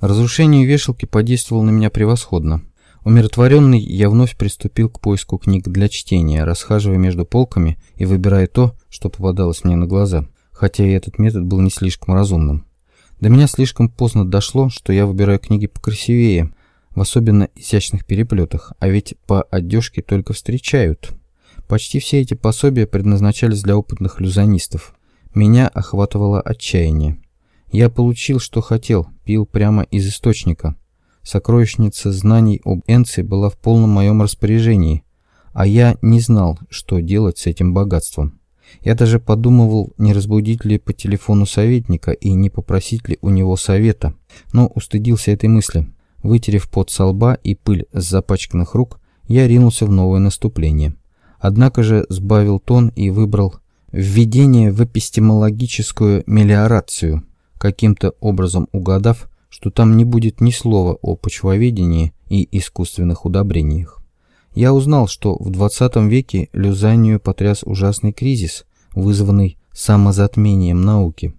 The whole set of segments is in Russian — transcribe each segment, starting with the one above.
Разрушение вешалки подействовало на меня превосходно. Умиротворенный, я вновь приступил к поиску книг для чтения, расхаживая между полками и выбирая то, что попадалось мне на глаза, хотя и этот метод был не слишком разумным. До меня слишком поздно дошло, что я выбираю книги покрасивее, в особенно изящных переплетах, а ведь по одежке только встречают. Почти все эти пособия предназначались для опытных люзанистов. Меня охватывало отчаяние. Я получил, что хотел, пил прямо из источника – Сокровищница знаний об Энце была в полном моем распоряжении, а я не знал, что делать с этим богатством. Я даже подумывал, не разбудить ли по телефону советника и не попросить ли у него совета, но устыдился этой мысли. Вытерев пот со лба и пыль с запачканных рук, я ринулся в новое наступление. Однако же сбавил тон и выбрал введение в эпистемологическую мелиорацию, каким-то образом угадав, что там не будет ни слова о почвоведении и искусственных удобрениях. Я узнал, что в 20 веке Люзанию потряс ужасный кризис, вызванный самозатмением науки.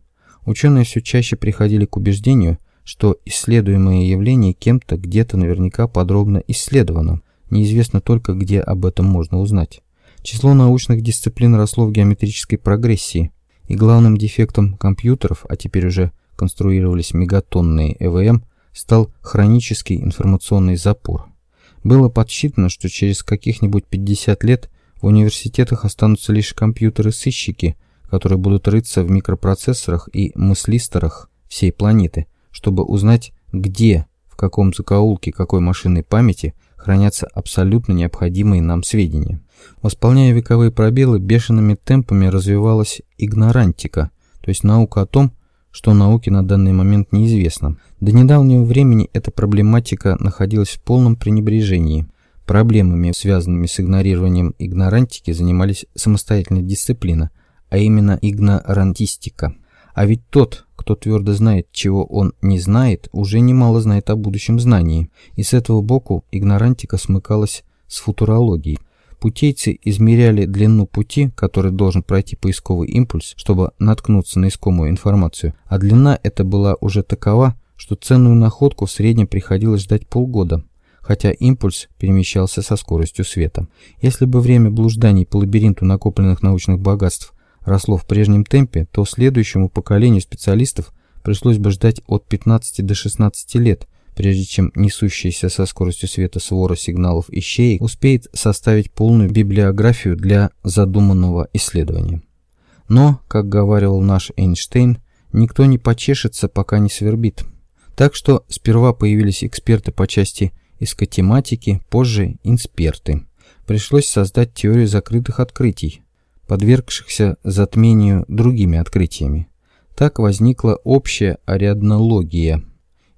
Ученые все чаще приходили к убеждению, что исследуемое явление кем-то где-то наверняка подробно исследовано, неизвестно только, где об этом можно узнать. Число научных дисциплин росло в геометрической прогрессии, и главным дефектом компьютеров, а теперь уже конструировались мегатонные ЭВМ, стал хронический информационный запор. Было подсчитано, что через каких-нибудь 50 лет в университетах останутся лишь компьютеры-сыщики, которые будут рыться в микропроцессорах и мыслисторах всей планеты, чтобы узнать, где, в каком закоулке какой машинной памяти хранятся абсолютно необходимые нам сведения. Восполняя вековые пробелы, бешеными темпами развивалась игнорантика, то есть наука о том, что науке на данный момент неизвестно. До недавнего времени эта проблематика находилась в полном пренебрежении. Проблемами, связанными с игнорированием игнорантики, занимались самостоятельная дисциплина, а именно игнорантистика. А ведь тот, кто твердо знает, чего он не знает, уже немало знает о будущем знании, и с этого боку игнорантика смыкалась с футурологией – Путейцы измеряли длину пути, который должен пройти поисковый импульс, чтобы наткнуться на искомую информацию, а длина эта была уже такова, что ценную находку в среднем приходилось ждать полгода, хотя импульс перемещался со скоростью света. Если бы время блужданий по лабиринту накопленных научных богатств росло в прежнем темпе, то следующему поколению специалистов пришлось бы ждать от 15 до 16 лет, прежде чем несущаяся со скоростью света свора сигналов ищей успеет составить полную библиографию для задуманного исследования. Но, как говаривал наш Эйнштейн, никто не почешется, пока не свербит. Так что сперва появились эксперты по части эскатематики, позже инсперты. Пришлось создать теорию закрытых открытий, подвергшихся затмению другими открытиями. Так возникла общая ариаднология,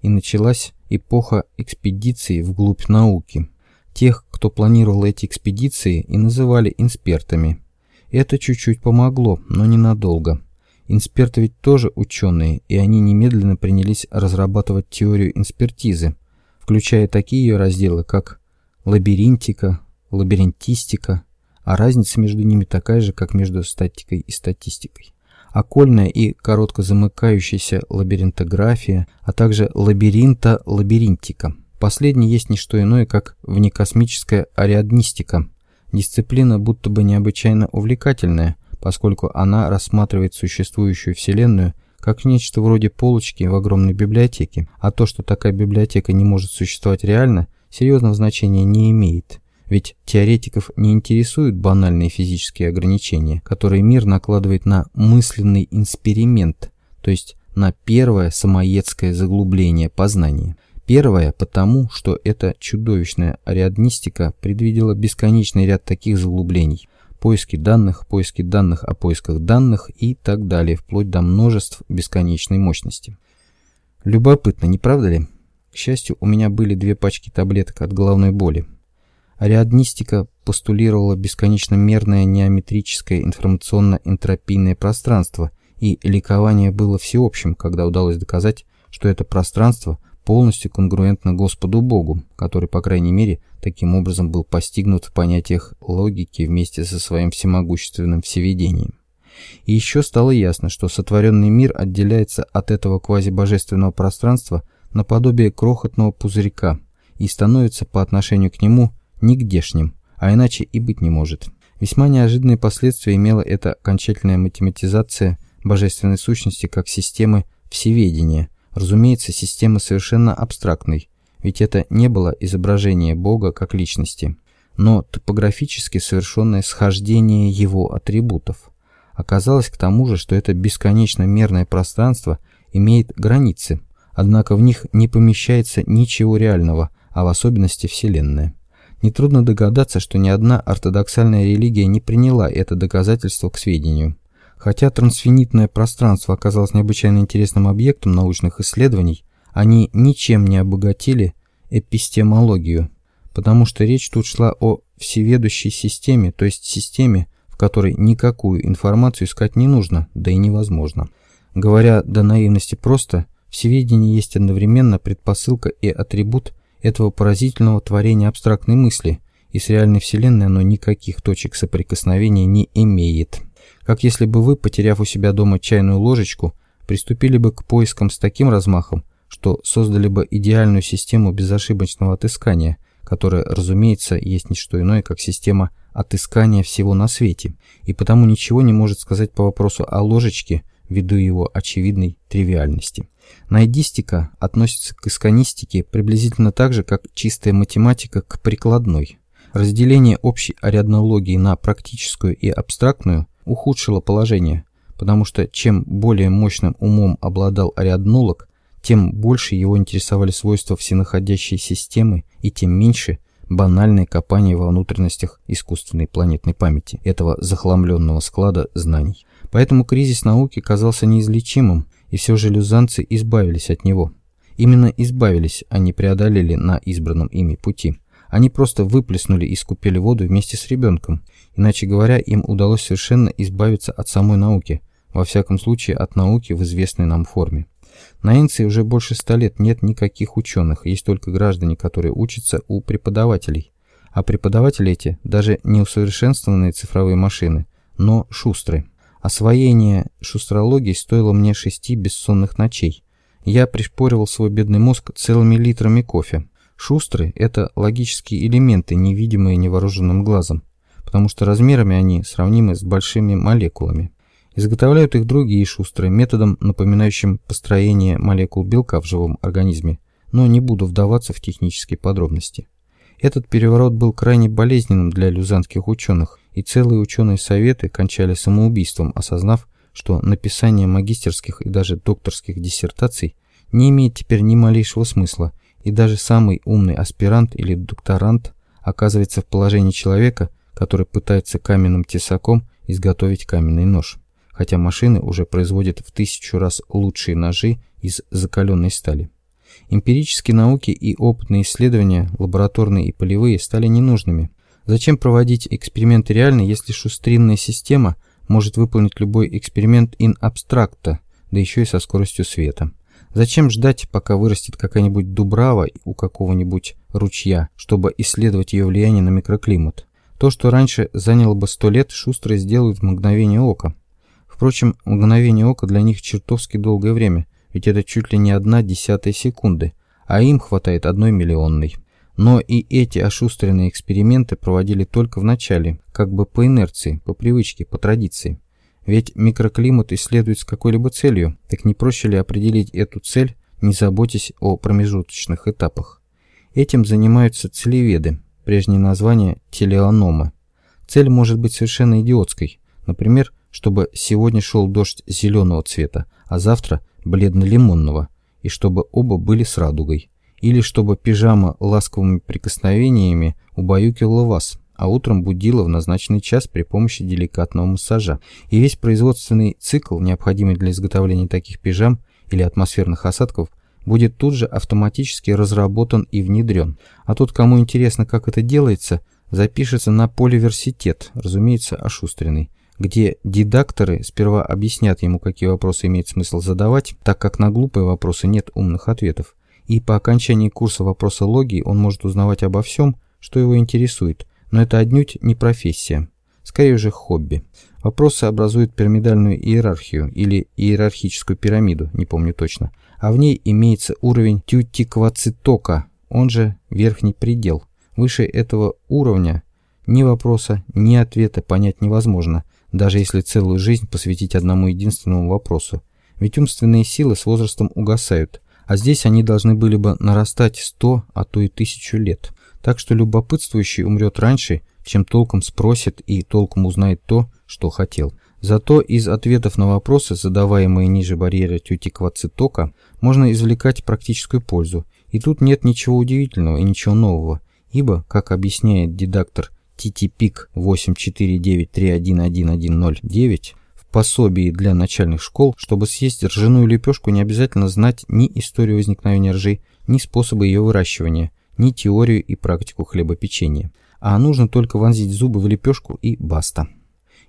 и началась эпоха экспедиций вглубь науки. Тех, кто планировал эти экспедиции, и называли инспертами. Это чуть-чуть помогло, но ненадолго. Инсперты ведь тоже ученые, и они немедленно принялись разрабатывать теорию инспертизы, включая такие ее разделы, как лабиринтика, лабиринтистика, а разница между ними такая же, как между статикой и статистикой окольная и коротко замыкающаяся лабиринтография, а также лабиринта-лабиринтика. Последний есть не что иное, как внекосмическая ариаднистика. Дисциплина будто бы необычайно увлекательная, поскольку она рассматривает существующую Вселенную как нечто вроде полочки в огромной библиотеке, а то, что такая библиотека не может существовать реально, серьезного значения не имеет. Ведь теоретиков не интересуют банальные физические ограничения, которые мир накладывает на мысленный эксперимент, то есть на первое самоедское заглубление познания. Первое потому, что эта чудовищная ариаднистика предвидела бесконечный ряд таких заглублений. Поиски данных, поиски данных о поисках данных и так далее, вплоть до множеств бесконечной мощности. Любопытно, не правда ли? К счастью, у меня были две пачки таблеток от головной боли. Ариаднистика постулировала бесконечно мерное неометрическое информационно-энтропийное пространство, и ликование было всеобщим, когда удалось доказать, что это пространство полностью конгруентно Господу Богу, который, по крайней мере, таким образом был постигнут в понятиях логики вместе со своим всемогущественным всеведением. И еще стало ясно, что сотворенный мир отделяется от этого квазибожественного пространства наподобие крохотного пузырька и становится по отношению к нему нигдешним, а иначе и быть не может. Весьма неожиданные последствия имела эта окончательная математизация божественной сущности как системы всеведения, разумеется, системы совершенно абстрактной, ведь это не было изображение Бога как личности, но топографически совершенное схождение его атрибутов. Оказалось к тому же, что это бесконечно мерное пространство имеет границы, однако в них не помещается ничего реального, а в особенности Вселенная. Нетрудно догадаться, что ни одна ортодоксальная религия не приняла это доказательство к сведению. Хотя трансфинитное пространство оказалось необычайно интересным объектом научных исследований, они ничем не обогатили эпистемологию, потому что речь тут шла о всеведущей системе, то есть системе, в которой никакую информацию искать не нужно, да и невозможно. Говоря до наивности просто, всеведение есть одновременно предпосылка и атрибут этого поразительного творения абстрактной мысли, и с реальной Вселенной оно никаких точек соприкосновения не имеет. Как если бы вы, потеряв у себя дома чайную ложечку, приступили бы к поискам с таким размахом, что создали бы идеальную систему безошибочного отыскания, которая, разумеется, есть не что иное, как система отыскания всего на свете, и потому ничего не может сказать по вопросу о ложечке ввиду его очевидной тривиальности. Найдистика относится к исканистике приблизительно так же, как чистая математика к прикладной. Разделение общей ариаднологии на практическую и абстрактную ухудшило положение, потому что чем более мощным умом обладал ариаднолог, тем больше его интересовали свойства всенаходящей системы и тем меньше банальное копание во внутренностях искусственной планетной памяти, этого захламленного склада знаний. Поэтому кризис науки казался неизлечимым, и все же люзанцы избавились от него. Именно избавились, а не преодолели на избранном ими пути. Они просто выплеснули и скупили воду вместе с ребенком. Иначе говоря, им удалось совершенно избавиться от самой науки, во всяком случае от науки в известной нам форме. На Инции уже больше ста лет нет никаких ученых, есть только граждане, которые учатся у преподавателей. А преподаватели эти даже не усовершенствованные цифровые машины, но шустрые. Освоение шустрологии стоило мне шести бессонных ночей. Я пришпоривал свой бедный мозг целыми литрами кофе. Шустры – это логические элементы, невидимые невооруженным глазом, потому что размерами они сравнимы с большими молекулами. Изготовляют их другие шустрые методом, напоминающим построение молекул белка в живом организме, но не буду вдаваться в технические подробности. Этот переворот был крайне болезненным для люзанских ученых, и целые ученые советы кончали самоубийством, осознав, что написание магистерских и даже докторских диссертаций не имеет теперь ни малейшего смысла, и даже самый умный аспирант или докторант оказывается в положении человека, который пытается каменным тесаком изготовить каменный нож, хотя машины уже производят в тысячу раз лучшие ножи из закаленной стали. Эмпирические науки и опытные исследования, лабораторные и полевые, стали ненужными – Зачем проводить эксперименты реально, если шустринная система может выполнить любой эксперимент ин абстракта, да еще и со скоростью света? Зачем ждать, пока вырастет какая-нибудь дубрава у какого-нибудь ручья, чтобы исследовать ее влияние на микроклимат? То, что раньше заняло бы сто лет, шустрые сделают в мгновение ока. Впрочем, мгновение ока для них чертовски долгое время, ведь это чуть ли не одна десятая секунды, а им хватает одной миллионной. Но и эти ошустренные эксперименты проводили только в начале, как бы по инерции, по привычке, по традиции. Ведь микроклимат исследует с какой-либо целью, так не проще ли определить эту цель, не заботясь о промежуточных этапах? Этим занимаются целеведы, прежнее название телеономы. Цель может быть совершенно идиотской, например, чтобы сегодня шел дождь зеленого цвета, а завтра бледно-лимонного, и чтобы оба были с радугой или чтобы пижама ласковыми прикосновениями убаюкивала вас, а утром будила в назначенный час при помощи деликатного массажа. И весь производственный цикл, необходимый для изготовления таких пижам или атмосферных осадков, будет тут же автоматически разработан и внедрен. А тот, кому интересно, как это делается, запишется на поливерситет, разумеется, ошустренный, где дидакторы сперва объяснят ему, какие вопросы имеет смысл задавать, так как на глупые вопросы нет умных ответов и по окончании курса вопросологии он может узнавать обо всем, что его интересует, но это отнюдь не профессия, скорее уже хобби. Вопросы образуют пирамидальную иерархию или иерархическую пирамиду, не помню точно, а в ней имеется уровень тютиквацитока, он же верхний предел. Выше этого уровня ни вопроса, ни ответа понять невозможно, даже если целую жизнь посвятить одному единственному вопросу. Ведь умственные силы с возрастом угасают, а здесь они должны были бы нарастать сто, а то и тысячу лет. Так что любопытствующий умрет раньше, чем толком спросит и толком узнает то, что хотел. Зато из ответов на вопросы, задаваемые ниже барьера тютиквацитока, можно извлекать практическую пользу. И тут нет ничего удивительного и ничего нового, ибо, как объясняет дидактор TTPIC 849311109, в пособии для начальных школ, чтобы съесть ржаную лепешку, не обязательно знать ни историю возникновения ржи, ни способы ее выращивания, ни теорию и практику хлебопечения. А нужно только вонзить зубы в лепешку и баста.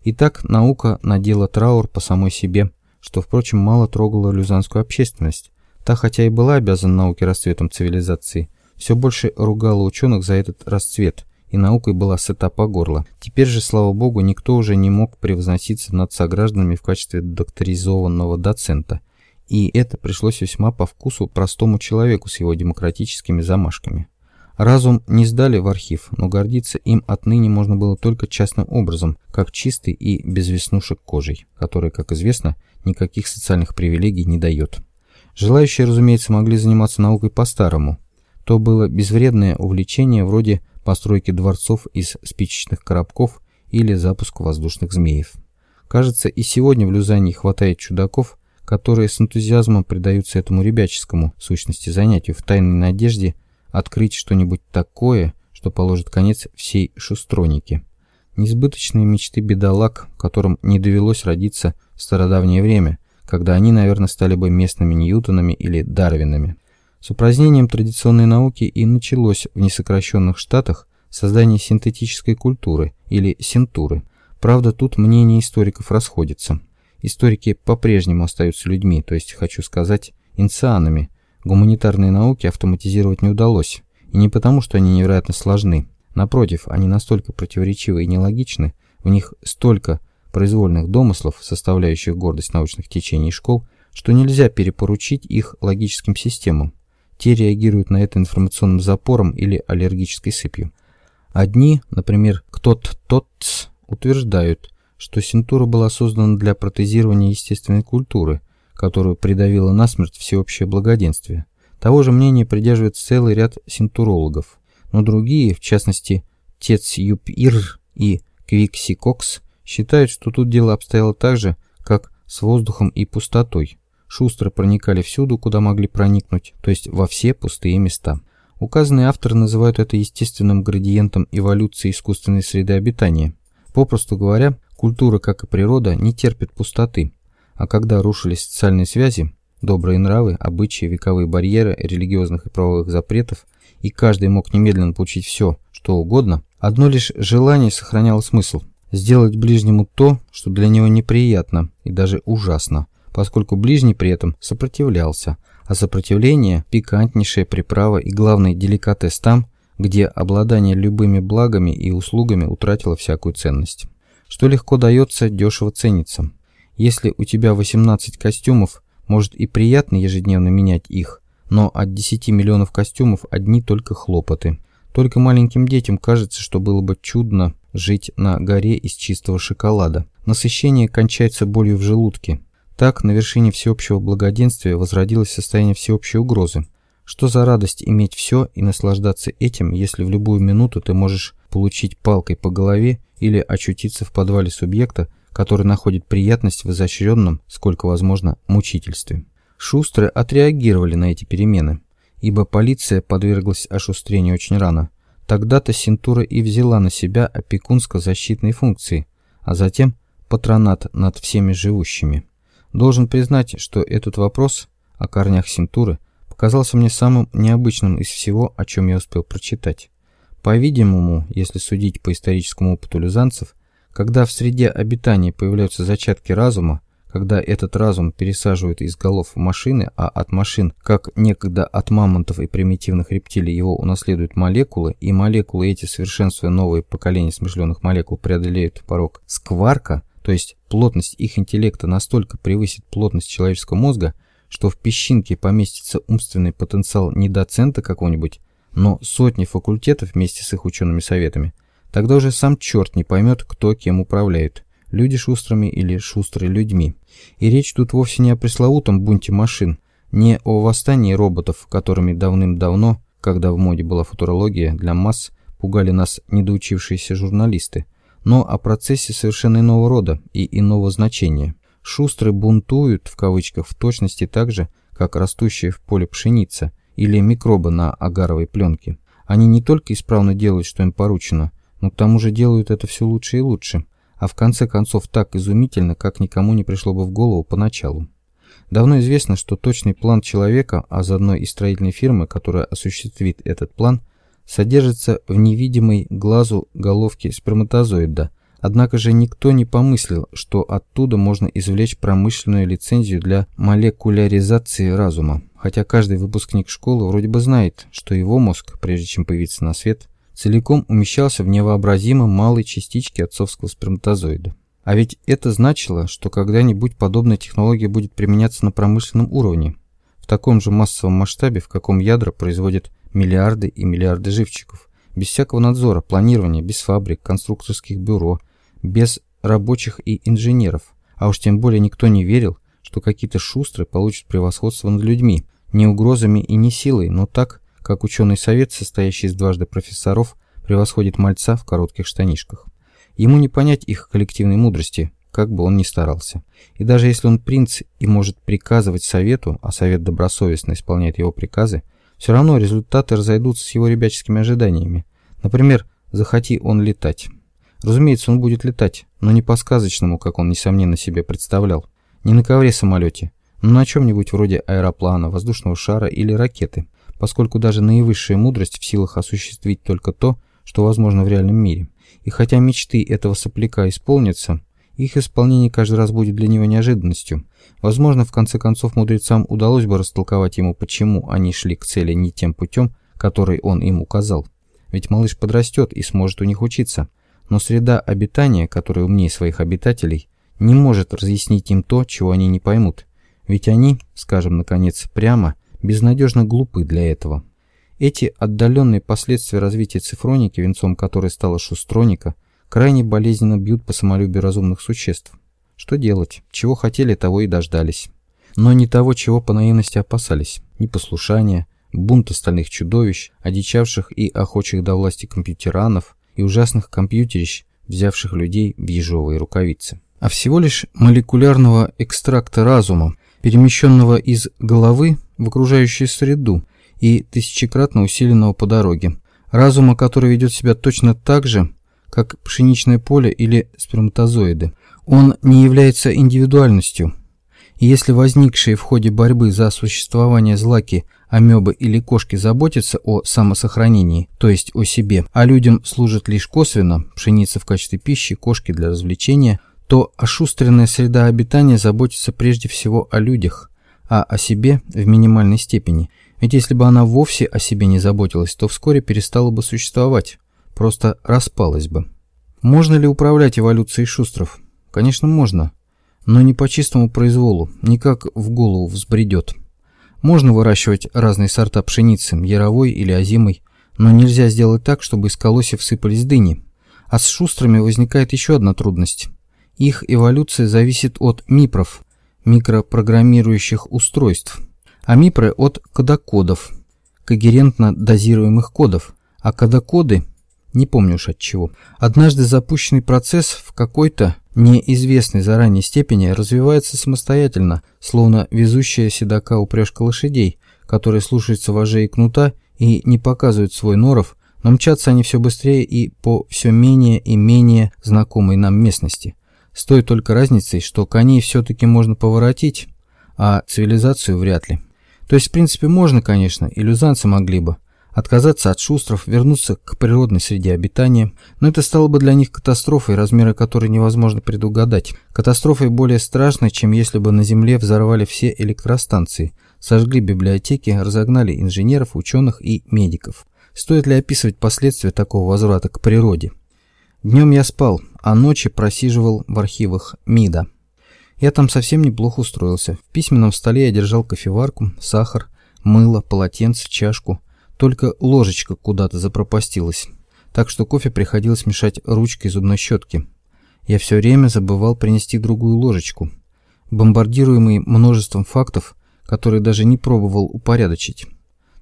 Итак, наука надела траур по самой себе, что, впрочем, мало трогало люзанскую общественность. Та, хотя и была обязана науке расцветом цивилизации, все больше ругала ученых за этот расцвет, и наукой была сыта по горло. Теперь же, слава богу, никто уже не мог превозноситься над согражданами в качестве докторизованного доцента. И это пришлось весьма по вкусу простому человеку с его демократическими замашками. Разум не сдали в архив, но гордиться им отныне можно было только частным образом, как чистый и без веснушек кожей, которая, как известно, никаких социальных привилегий не дает. Желающие, разумеется, могли заниматься наукой по-старому. То было безвредное увлечение вроде постройки дворцов из спичечных коробков или запуска воздушных змеев. Кажется, и сегодня в Люзане хватает чудаков, которые с энтузиазмом предаются этому ребяческому сущности занятию в тайной надежде открыть что-нибудь такое, что положит конец всей шустронике. Несбыточные мечты бедолаг, которым не довелось родиться в стародавнее время, когда они, наверное, стали бы местными Ньютонами или Дарвинами. С упразднением традиционной науки и началось в несокращенных штатах создание синтетической культуры или синтуры. Правда, тут мнения историков расходятся. Историки по-прежнему остаются людьми, то есть, хочу сказать, инцианами, Гуманитарные науки автоматизировать не удалось, и не потому, что они невероятно сложны. Напротив, они настолько противоречивы и нелогичны, в них столько произвольных домыслов, составляющих гордость научных течений и школ, что нельзя перепоручить их логическим системам. Те реагируют на это информационным запором или аллергической сыпью. Одни, например, кто-то тот утверждают, что синтура была создана для протезирования естественной культуры – которую придавило насмерть всеобщее благоденствие. Того же мнения придерживается целый ряд синтурологов, но другие, в частности Тец Юпир и Квикси Кокс, считают, что тут дело обстояло так же, как с воздухом и пустотой. Шустро проникали всюду, куда могли проникнуть, то есть во все пустые места. Указанные авторы называют это естественным градиентом эволюции искусственной среды обитания. Попросту говоря, культура, как и природа, не терпит пустоты, а когда рушились социальные связи, добрые нравы, обычаи, вековые барьеры религиозных и правовых запретов, и каждый мог немедленно получить все, что угодно, одно лишь желание сохраняло смысл – сделать ближнему то, что для него неприятно и даже ужасно, поскольку ближний при этом сопротивлялся, а сопротивление – пикантнейшая приправа и главный деликатес там, где обладание любыми благами и услугами утратило всякую ценность. Что легко дается, дешево ценится. Если у тебя 18 костюмов, может и приятно ежедневно менять их, но от 10 миллионов костюмов одни только хлопоты. Только маленьким детям кажется, что было бы чудно жить на горе из чистого шоколада. Насыщение кончается болью в желудке. Так, на вершине всеобщего благоденствия возродилось состояние всеобщей угрозы. Что за радость иметь все и наслаждаться этим, если в любую минуту ты можешь получить палкой по голове или очутиться в подвале субъекта, который находит приятность в изощренном, сколько возможно, мучительстве. Шустры отреагировали на эти перемены, ибо полиция подверглась ошустрению очень рано. Тогда-то Синтура и взяла на себя опекунско-защитные функции, а затем патронат над всеми живущими. Должен признать, что этот вопрос о корнях Синтуры показался мне самым необычным из всего, о чем я успел прочитать. По-видимому, если судить по историческому опыту люзанцев, когда в среде обитания появляются зачатки разума, когда этот разум пересаживают из голов в машины, а от машин, как некогда от мамонтов и примитивных рептилий, его унаследуют молекулы, и молекулы эти, совершенствуя новые поколения смышленых молекул, преодолеют порог скварка, то есть плотность их интеллекта настолько превысит плотность человеческого мозга, что в песчинке поместится умственный потенциал не доцента какого-нибудь, но сотни факультетов вместе с их учеными советами, тогда уже сам черт не поймет, кто кем управляет, люди шустрыми или шустрые людьми. И речь тут вовсе не о пресловутом бунте машин, не о восстании роботов, которыми давным-давно, когда в моде была футурология для масс, пугали нас недоучившиеся журналисты, но о процессе совершенно иного рода и иного значения. Шустры бунтуют, в кавычках, в точности так же, как растущая в поле пшеница или микробы на агаровой пленке. Они не только исправно делают, что им поручено, но к тому же делают это все лучше и лучше, а в конце концов так изумительно, как никому не пришло бы в голову поначалу. Давно известно, что точный план человека, а заодно и строительной фирмы, которая осуществит этот план, содержится в невидимой глазу головке сперматозоида – Однако же никто не помыслил, что оттуда можно извлечь промышленную лицензию для молекуляризации разума. Хотя каждый выпускник школы вроде бы знает, что его мозг, прежде чем появиться на свет, целиком умещался в невообразимо малой частичке отцовского сперматозоида. А ведь это значило, что когда-нибудь подобная технология будет применяться на промышленном уровне, в таком же массовом масштабе, в каком ядра производят миллиарды и миллиарды живчиков, без всякого надзора, планирования, без фабрик, конструкторских бюро – без рабочих и инженеров, а уж тем более никто не верил, что какие-то шустрые получат превосходство над людьми, не угрозами и не силой, но так, как ученый совет, состоящий из дважды профессоров, превосходит мальца в коротких штанишках. Ему не понять их коллективной мудрости, как бы он ни старался. И даже если он принц и может приказывать совету, а совет добросовестно исполняет его приказы, все равно результаты разойдутся с его ребяческими ожиданиями. Например, захоти он летать. Разумеется, он будет летать, но не по-сказочному, как он, несомненно, себе представлял. Не на ковре-самолете, но на чем-нибудь вроде аэроплана, воздушного шара или ракеты, поскольку даже наивысшая мудрость в силах осуществить только то, что возможно в реальном мире. И хотя мечты этого сопляка исполнятся, их исполнение каждый раз будет для него неожиданностью. Возможно, в конце концов мудрецам удалось бы растолковать ему, почему они шли к цели не тем путем, который он им указал. Ведь малыш подрастет и сможет у них учиться – но среда обитания, которая умнее своих обитателей, не может разъяснить им то, чего они не поймут. Ведь они, скажем наконец прямо, безнадежно глупы для этого. Эти отдаленные последствия развития цифроники, венцом которой стала шустроника, крайне болезненно бьют по самолюбию разумных существ. Что делать? Чего хотели, того и дождались. Но не того, чего по наивности опасались. Непослушания, бунт остальных чудовищ, одичавших и охочих до власти компьютеранов, и ужасных компьютерищ, взявших людей в ежовые рукавицы, а всего лишь молекулярного экстракта разума, перемещенного из головы в окружающую среду и тысячекратно усиленного по дороге. Разума, который ведет себя точно так же, как пшеничное поле или сперматозоиды. Он не является индивидуальностью. И если возникшие в ходе борьбы за существование злаки амебы или кошки заботятся о самосохранении, то есть о себе, а людям служат лишь косвенно, пшеница в качестве пищи, кошки для развлечения, то ошустренная среда обитания заботится прежде всего о людях, а о себе в минимальной степени. Ведь если бы она вовсе о себе не заботилась, то вскоре перестала бы существовать, просто распалась бы. Можно ли управлять эволюцией шустров? Конечно, можно, но не по чистому произволу, никак в голову взбредет. Можно выращивать разные сорта пшеницы, яровой или озимой, но нельзя сделать так, чтобы из колосьев сыпались дыни. А с шустрами возникает еще одна трудность. Их эволюция зависит от мипров, микропрограммирующих устройств, а мипры от кодокодов, когерентно дозируемых кодов, а кодокоды, не помню уж от чего, однажды запущенный процесс в какой-то неизвестной заранее степени развивается самостоятельно, словно везущая седока упряжка лошадей, которые слушаются вожей и кнута и не показывают свой норов, но мчатся они все быстрее и по все менее и менее знакомой нам местности. С той только разницей, что коней все-таки можно поворотить, а цивилизацию вряд ли. То есть, в принципе, можно, конечно, и люзанцы могли бы, отказаться от шустров, вернуться к природной среде обитания, но это стало бы для них катастрофой, размеры которой невозможно предугадать. Катастрофой более страшной, чем если бы на Земле взорвали все электростанции, сожгли библиотеки, разогнали инженеров, ученых и медиков. Стоит ли описывать последствия такого возврата к природе? Днем я спал, а ночи просиживал в архивах МИДа. Я там совсем неплохо устроился. В письменном столе я держал кофеварку, сахар, мыло, полотенце, чашку. Только ложечка куда-то запропастилась. Так что кофе приходилось мешать ручкой зубной щетки. Я все время забывал принести другую ложечку. Бомбардируемый множеством фактов, которые даже не пробовал упорядочить.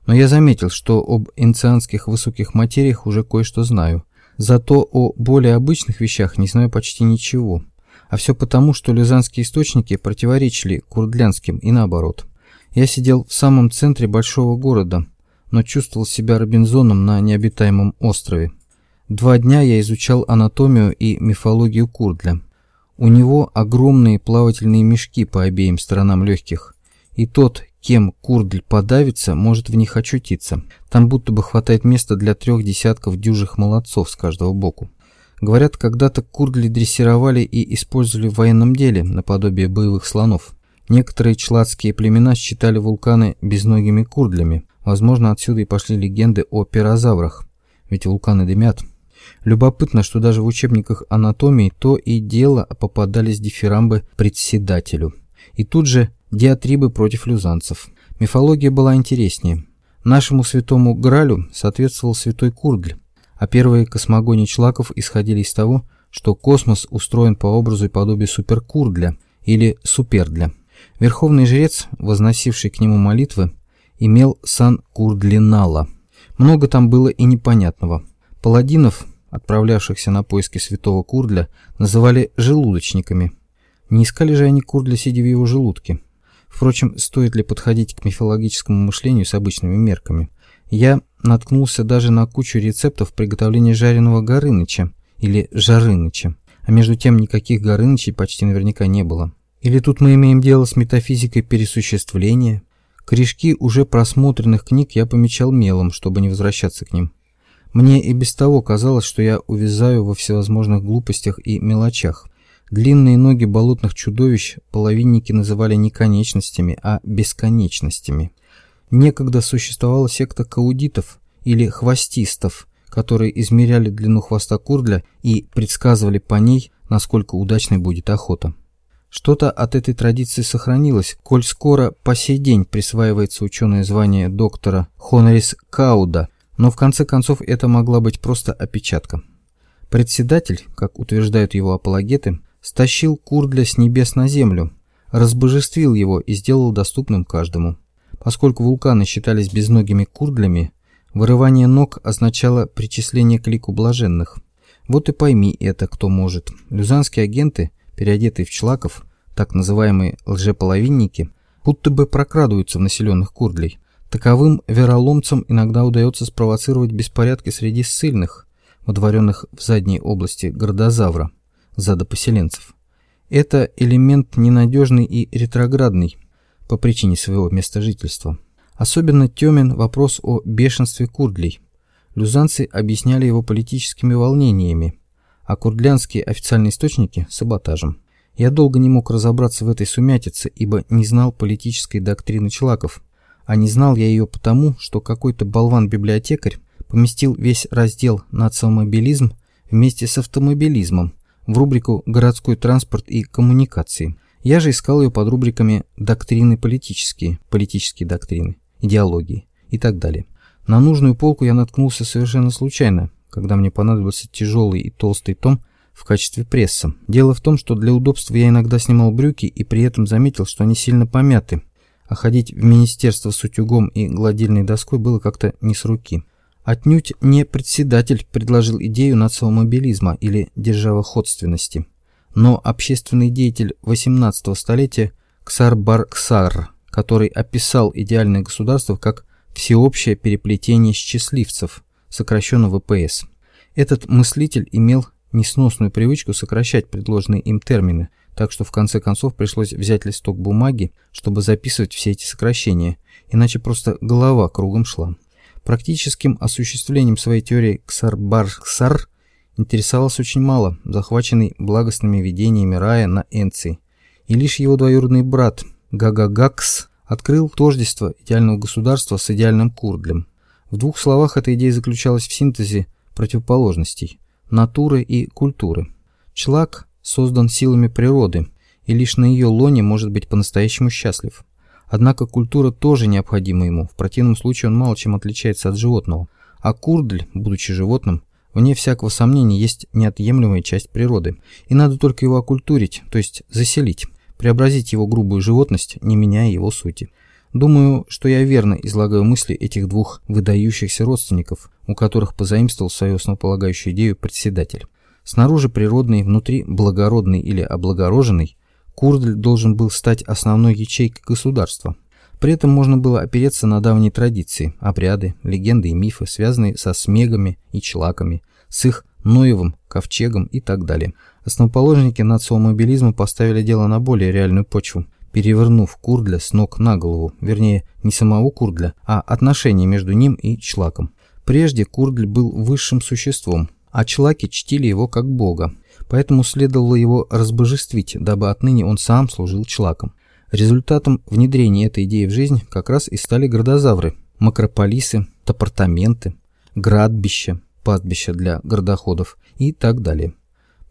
Но я заметил, что об инцианских высоких материях уже кое-что знаю. Зато о более обычных вещах не знаю почти ничего. А все потому, что люзанские источники противоречили курдлянским и наоборот. Я сидел в самом центре большого города, но чувствовал себя Робинзоном на необитаемом острове. Два дня я изучал анатомию и мифологию Курдля. У него огромные плавательные мешки по обеим сторонам легких, и тот, кем Курдль подавится, может в них очутиться. Там будто бы хватает места для трех десятков дюжих молодцов с каждого боку. Говорят, когда-то Курдли дрессировали и использовали в военном деле, наподобие боевых слонов. Некоторые чладские племена считали вулканы безногими курдлями. Возможно, отсюда и пошли легенды о пирозаврах, ведь вулканы дымят. Любопытно, что даже в учебниках анатомии то и дело попадались дифирамбы председателю. И тут же диатрибы против люзанцев. Мифология была интереснее. Нашему святому Гралю соответствовал святой Курдль, а первые космогонии члаков исходили из того, что космос устроен по образу и подобию суперкурдля или супердля. Верховный жрец, возносивший к нему молитвы, имел сан Курдлинала. Много там было и непонятного. Паладинов, отправлявшихся на поиски святого Курдля, называли желудочниками. Не искали же они Курдля, сидя в его желудке. Впрочем, стоит ли подходить к мифологическому мышлению с обычными мерками? Я наткнулся даже на кучу рецептов приготовления жареного горыныча или жарыныча, а между тем никаких горынычей почти наверняка не было. Или тут мы имеем дело с метафизикой пересуществления? Корешки уже просмотренных книг я помечал мелом, чтобы не возвращаться к ним. Мне и без того казалось, что я увязаю во всевозможных глупостях и мелочах. Длинные ноги болотных чудовищ половинники называли не конечностями, а бесконечностями. Некогда существовала секта каудитов или хвостистов, которые измеряли длину хвоста курдля и предсказывали по ней, насколько удачной будет охота. Что-то от этой традиции сохранилось, коль скоро по сей день присваивается ученое звание доктора Хонорис Кауда, но в конце концов это могла быть просто опечатка. Председатель, как утверждают его апологеты, стащил Курдля с небес на землю, разбожествил его и сделал доступным каждому. Поскольку вулканы считались безногими курдлями, вырывание ног означало причисление к лику блаженных. Вот и пойми это, кто может. Люзанские агенты, переодетые в члаков, так называемые лжеполовинники, будто бы прокрадываются в населенных курдлей. Таковым вероломцам иногда удается спровоцировать беспорядки среди ссыльных, водворенных в задней области городозавра задопоселенцев. Это элемент ненадежный и ретроградный по причине своего места жительства. Особенно темен вопрос о бешенстве курдлей. Люзанцы объясняли его политическими волнениями, а курдлянские официальные источники – саботажем. Я долго не мог разобраться в этой сумятице, ибо не знал политической доктрины Члаков, а не знал я ее потому, что какой-то болван-библиотекарь поместил весь раздел «Нациомобилизм» вместе с автомобилизмом, в рубрику «Городской транспорт и коммуникации». Я же искал ее под рубриками «Доктрины политические», «Политические доктрины», «Идеологии» и так далее. На нужную полку я наткнулся совершенно случайно, когда мне понадобился тяжелый и толстый том в качестве пресса. Дело в том, что для удобства я иногда снимал брюки и при этом заметил, что они сильно помяты, а ходить в министерство с утюгом и гладильной доской было как-то не с руки. Отнюдь не председатель предложил идею националмобилизма или державоходственности, но общественный деятель 18 столетия Ксар Бар Ксар, который описал идеальное государство как всеобщее переплетение счастливцев, сокращенно ВПС. Этот мыслитель имел несносную привычку сокращать предложенные им термины, так что в конце концов пришлось взять листок бумаги, чтобы записывать все эти сокращения, иначе просто голова кругом шла. Практическим осуществлением своей теории Ксар-Бар-Ксар интересовался очень мало, захваченный благостными видениями рая на Энции. И лишь его двоюродный брат Гагагакс открыл тождество идеального государства с идеальным Курдлем. В двух словах эта идея заключалась в синтезе противоположностей – натуры и культуры. Члак создан силами природы, и лишь на ее лоне может быть по-настоящему счастлив. Однако культура тоже необходима ему, в противном случае он мало чем отличается от животного. А курдль, будучи животным, вне всякого сомнения есть неотъемлемая часть природы, и надо только его окультурить, то есть заселить, преобразить его грубую животность, не меняя его сути. Думаю, что я верно излагаю мысли этих двух выдающихся родственников, у которых позаимствовал свою основополагающую идею председатель. Снаружи природный, внутри благородный или облагороженный, Курдль должен был стать основной ячейкой государства. При этом можно было опереться на давние традиции, обряды, легенды и мифы, связанные со смегами и члаками, с их Ноевым, Ковчегом и так далее. Основоположники националмобилизма поставили дело на более реальную почву, перевернув Курдля с ног на голову, вернее, не самого Курдля, а отношения между ним и Члаком. Прежде Курдль был высшим существом, а Члаки чтили его как бога, поэтому следовало его разбожествить, дабы отныне он сам служил Члаком. Результатом внедрения этой идеи в жизнь как раз и стали городозавры, макрополисы, апартаменты, градбища, пастбища для городоходов и так далее.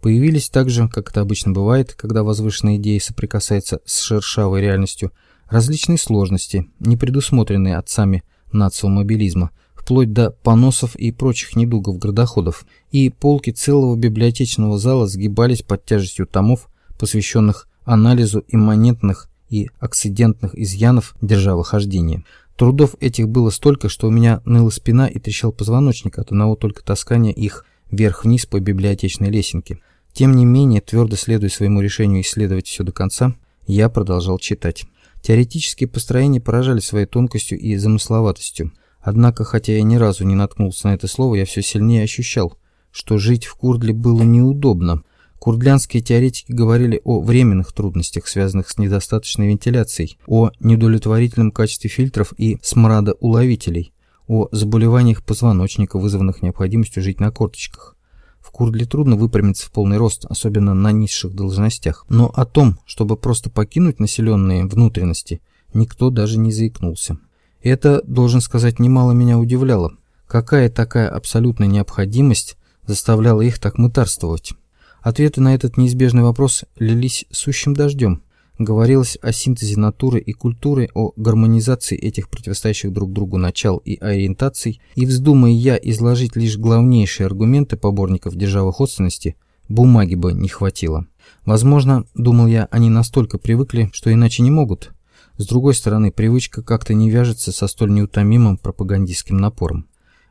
Появились также, как это обычно бывает, когда возвышенная идея соприкасается с шершавой реальностью, различные сложности, не предусмотренные отцами националмобилизма, вплоть до поносов и прочих недугов городоходов, и полки целого библиотечного зала сгибались под тяжестью томов, посвященных анализу имманентных и акцидентных изъянов державохождения. Трудов этих было столько, что у меня ныла спина и трещал позвоночник от одного только таскания их вверх-вниз по библиотечной лесенке. Тем не менее, твердо следуя своему решению исследовать все до конца, я продолжал читать. Теоретические построения поражали своей тонкостью и замысловатостью. Однако, хотя я ни разу не наткнулся на это слово, я все сильнее ощущал, что жить в Курдле было неудобно. Курдлянские теоретики говорили о временных трудностях, связанных с недостаточной вентиляцией, о недовлетворительном качестве фильтров и смрадоуловителей, о заболеваниях позвоночника, вызванных необходимостью жить на корточках. В Курдле трудно выпрямиться в полный рост, особенно на низших должностях. Но о том, чтобы просто покинуть населенные внутренности, никто даже не заикнулся. Это, должен сказать, немало меня удивляло. Какая такая абсолютная необходимость заставляла их так мытарствовать? Ответы на этот неизбежный вопрос лились сущим дождем. Говорилось о синтезе натуры и культуры, о гармонизации этих противостоящих друг другу начал и ориентаций, и вздумая я изложить лишь главнейшие аргументы поборников державоходственности, бумаги бы не хватило. Возможно, думал я, они настолько привыкли, что иначе не могут. С другой стороны, привычка как-то не вяжется со столь неутомимым пропагандистским напором.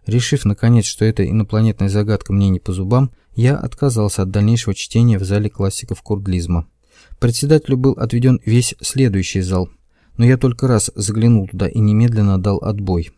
Решив, наконец, что эта инопланетная загадка мне не по зубам, я отказался от дальнейшего чтения в зале классиков курдлизма. Председателю был отведен весь следующий зал, но я только раз заглянул туда и немедленно дал отбой.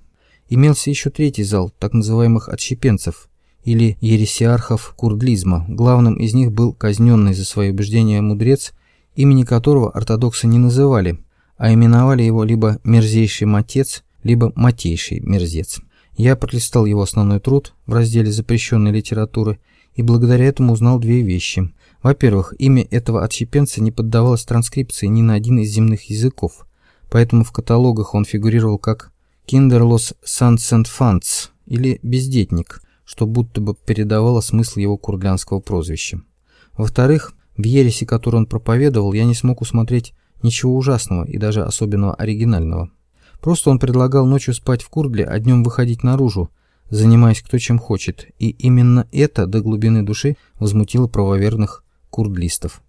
Имелся еще третий зал, так называемых отщепенцев, или ересиархов курдлизма. Главным из них был казненный за свои убеждения мудрец, имени которого ортодоксы не называли – а именовали его либо «мерзейший матец», либо «матейший мерзец». Я пролистал его основной труд в разделе запрещенной литературы и благодаря этому узнал две вещи. Во-первых, имя этого отщепенца не поддавалось транскрипции ни на один из земных языков, поэтому в каталогах он фигурировал как «Kinderlos Sansentfants» или «бездетник», что будто бы передавало смысл его курдлянского прозвища. Во-вторых, в ересе, которую он проповедовал, я не смог усмотреть Ничего ужасного и даже особенного оригинального. Просто он предлагал ночью спать в курдле, а днем выходить наружу, занимаясь кто чем хочет, и именно это до глубины души возмутило правоверных курдлистов.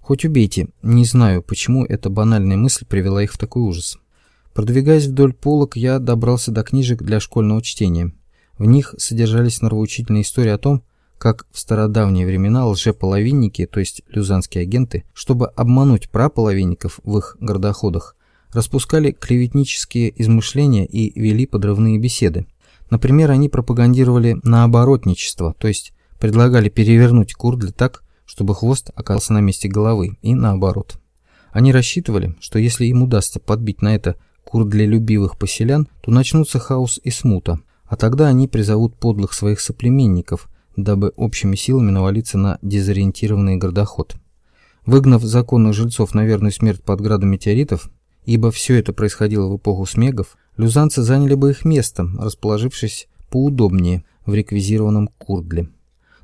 Хоть убейте, не знаю, почему эта банальная мысль привела их в такой ужас. Продвигаясь вдоль полок, я добрался до книжек для школьного чтения. В них содержались нравоучительные истории о том, как в стародавние времена лжеполовинники, то есть люзанские агенты, чтобы обмануть праполовинников в их городоходах, распускали клеветнические измышления и вели подрывные беседы. Например, они пропагандировали наоборотничество, то есть предлагали перевернуть курдли так, чтобы хвост оказался на месте головы, и наоборот. Они рассчитывали, что если им удастся подбить на это курдлелюбивых поселян, то начнутся хаос и смута, а тогда они призовут подлых своих соплеменников – дабы общими силами навалиться на дезориентированный городоход. Выгнав законных жильцов на верную смерть под градом метеоритов, ибо все это происходило в эпоху смегов, люзанцы заняли бы их место, расположившись поудобнее в реквизированном Курдле.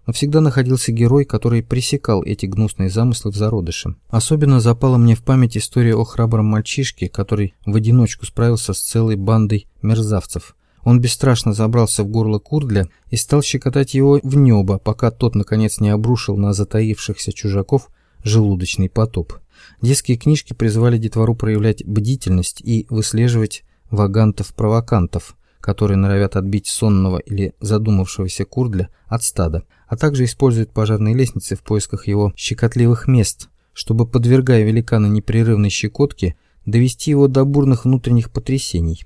Но всегда находился герой, который пресекал эти гнусные замыслы в зародыше. Особенно запала мне в память история о храбром мальчишке, который в одиночку справился с целой бандой мерзавцев. Он бесстрашно забрался в горло Курдля и стал щекотать его в небо, пока тот, наконец, не обрушил на затаившихся чужаков желудочный потоп. Детские книжки призывали детвору проявлять бдительность и выслеживать вагантов-провокантов, которые норовят отбить сонного или задумавшегося курдля от стада, а также используют пожарные лестницы в поисках его щекотливых мест, чтобы, подвергая великана непрерывной щекотке, довести его до бурных внутренних потрясений.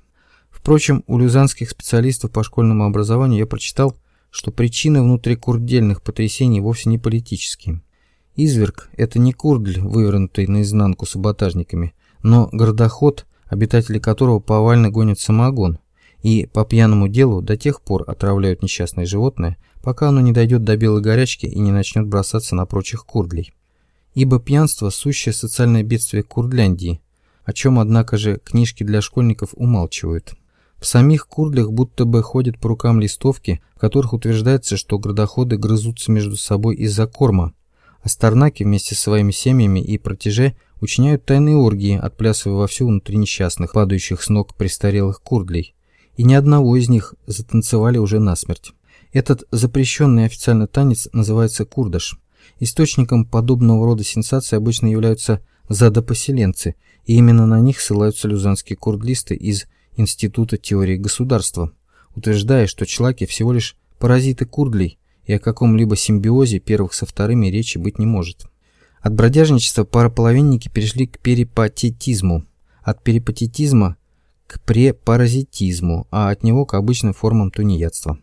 Впрочем, у люзанских специалистов по школьному образованию я прочитал, что причины внутрикурдельных потрясений вовсе не политические. Изверг – это не курдль, вывернутый наизнанку саботажниками, но городоход, обитатели которого повально гонят самогон, и по пьяному делу до тех пор отравляют несчастное животное, пока оно не дойдет до белой горячки и не начнет бросаться на прочих курдлей. Ибо пьянство – сущее социальное бедствие Курдляндии, о чем, однако же, книжки для школьников умалчивают. В самих курдлях будто бы ходят по рукам листовки, в которых утверждается, что градоходы грызутся между собой из-за корма, а старнаки вместе со своими семьями и протеже учиняют тайные оргии, отплясывая вовсю внутри несчастных, падающих с ног престарелых курдлей и ни одного из них затанцевали уже насмерть. Этот запрещенный официально танец называется курдаш. Источником подобного рода сенсаций обычно являются задопоселенцы, и именно на них ссылаются люзанские курдлисты из Института теории государства, утверждая, что члаки всего лишь паразиты курдлей, и о каком-либо симбиозе первых со вторыми речи быть не может. От бродяжничества парополовинники перешли к перипатетизму, от перипатетизма к препаразитизму, а от него к обычным формам тунеядства.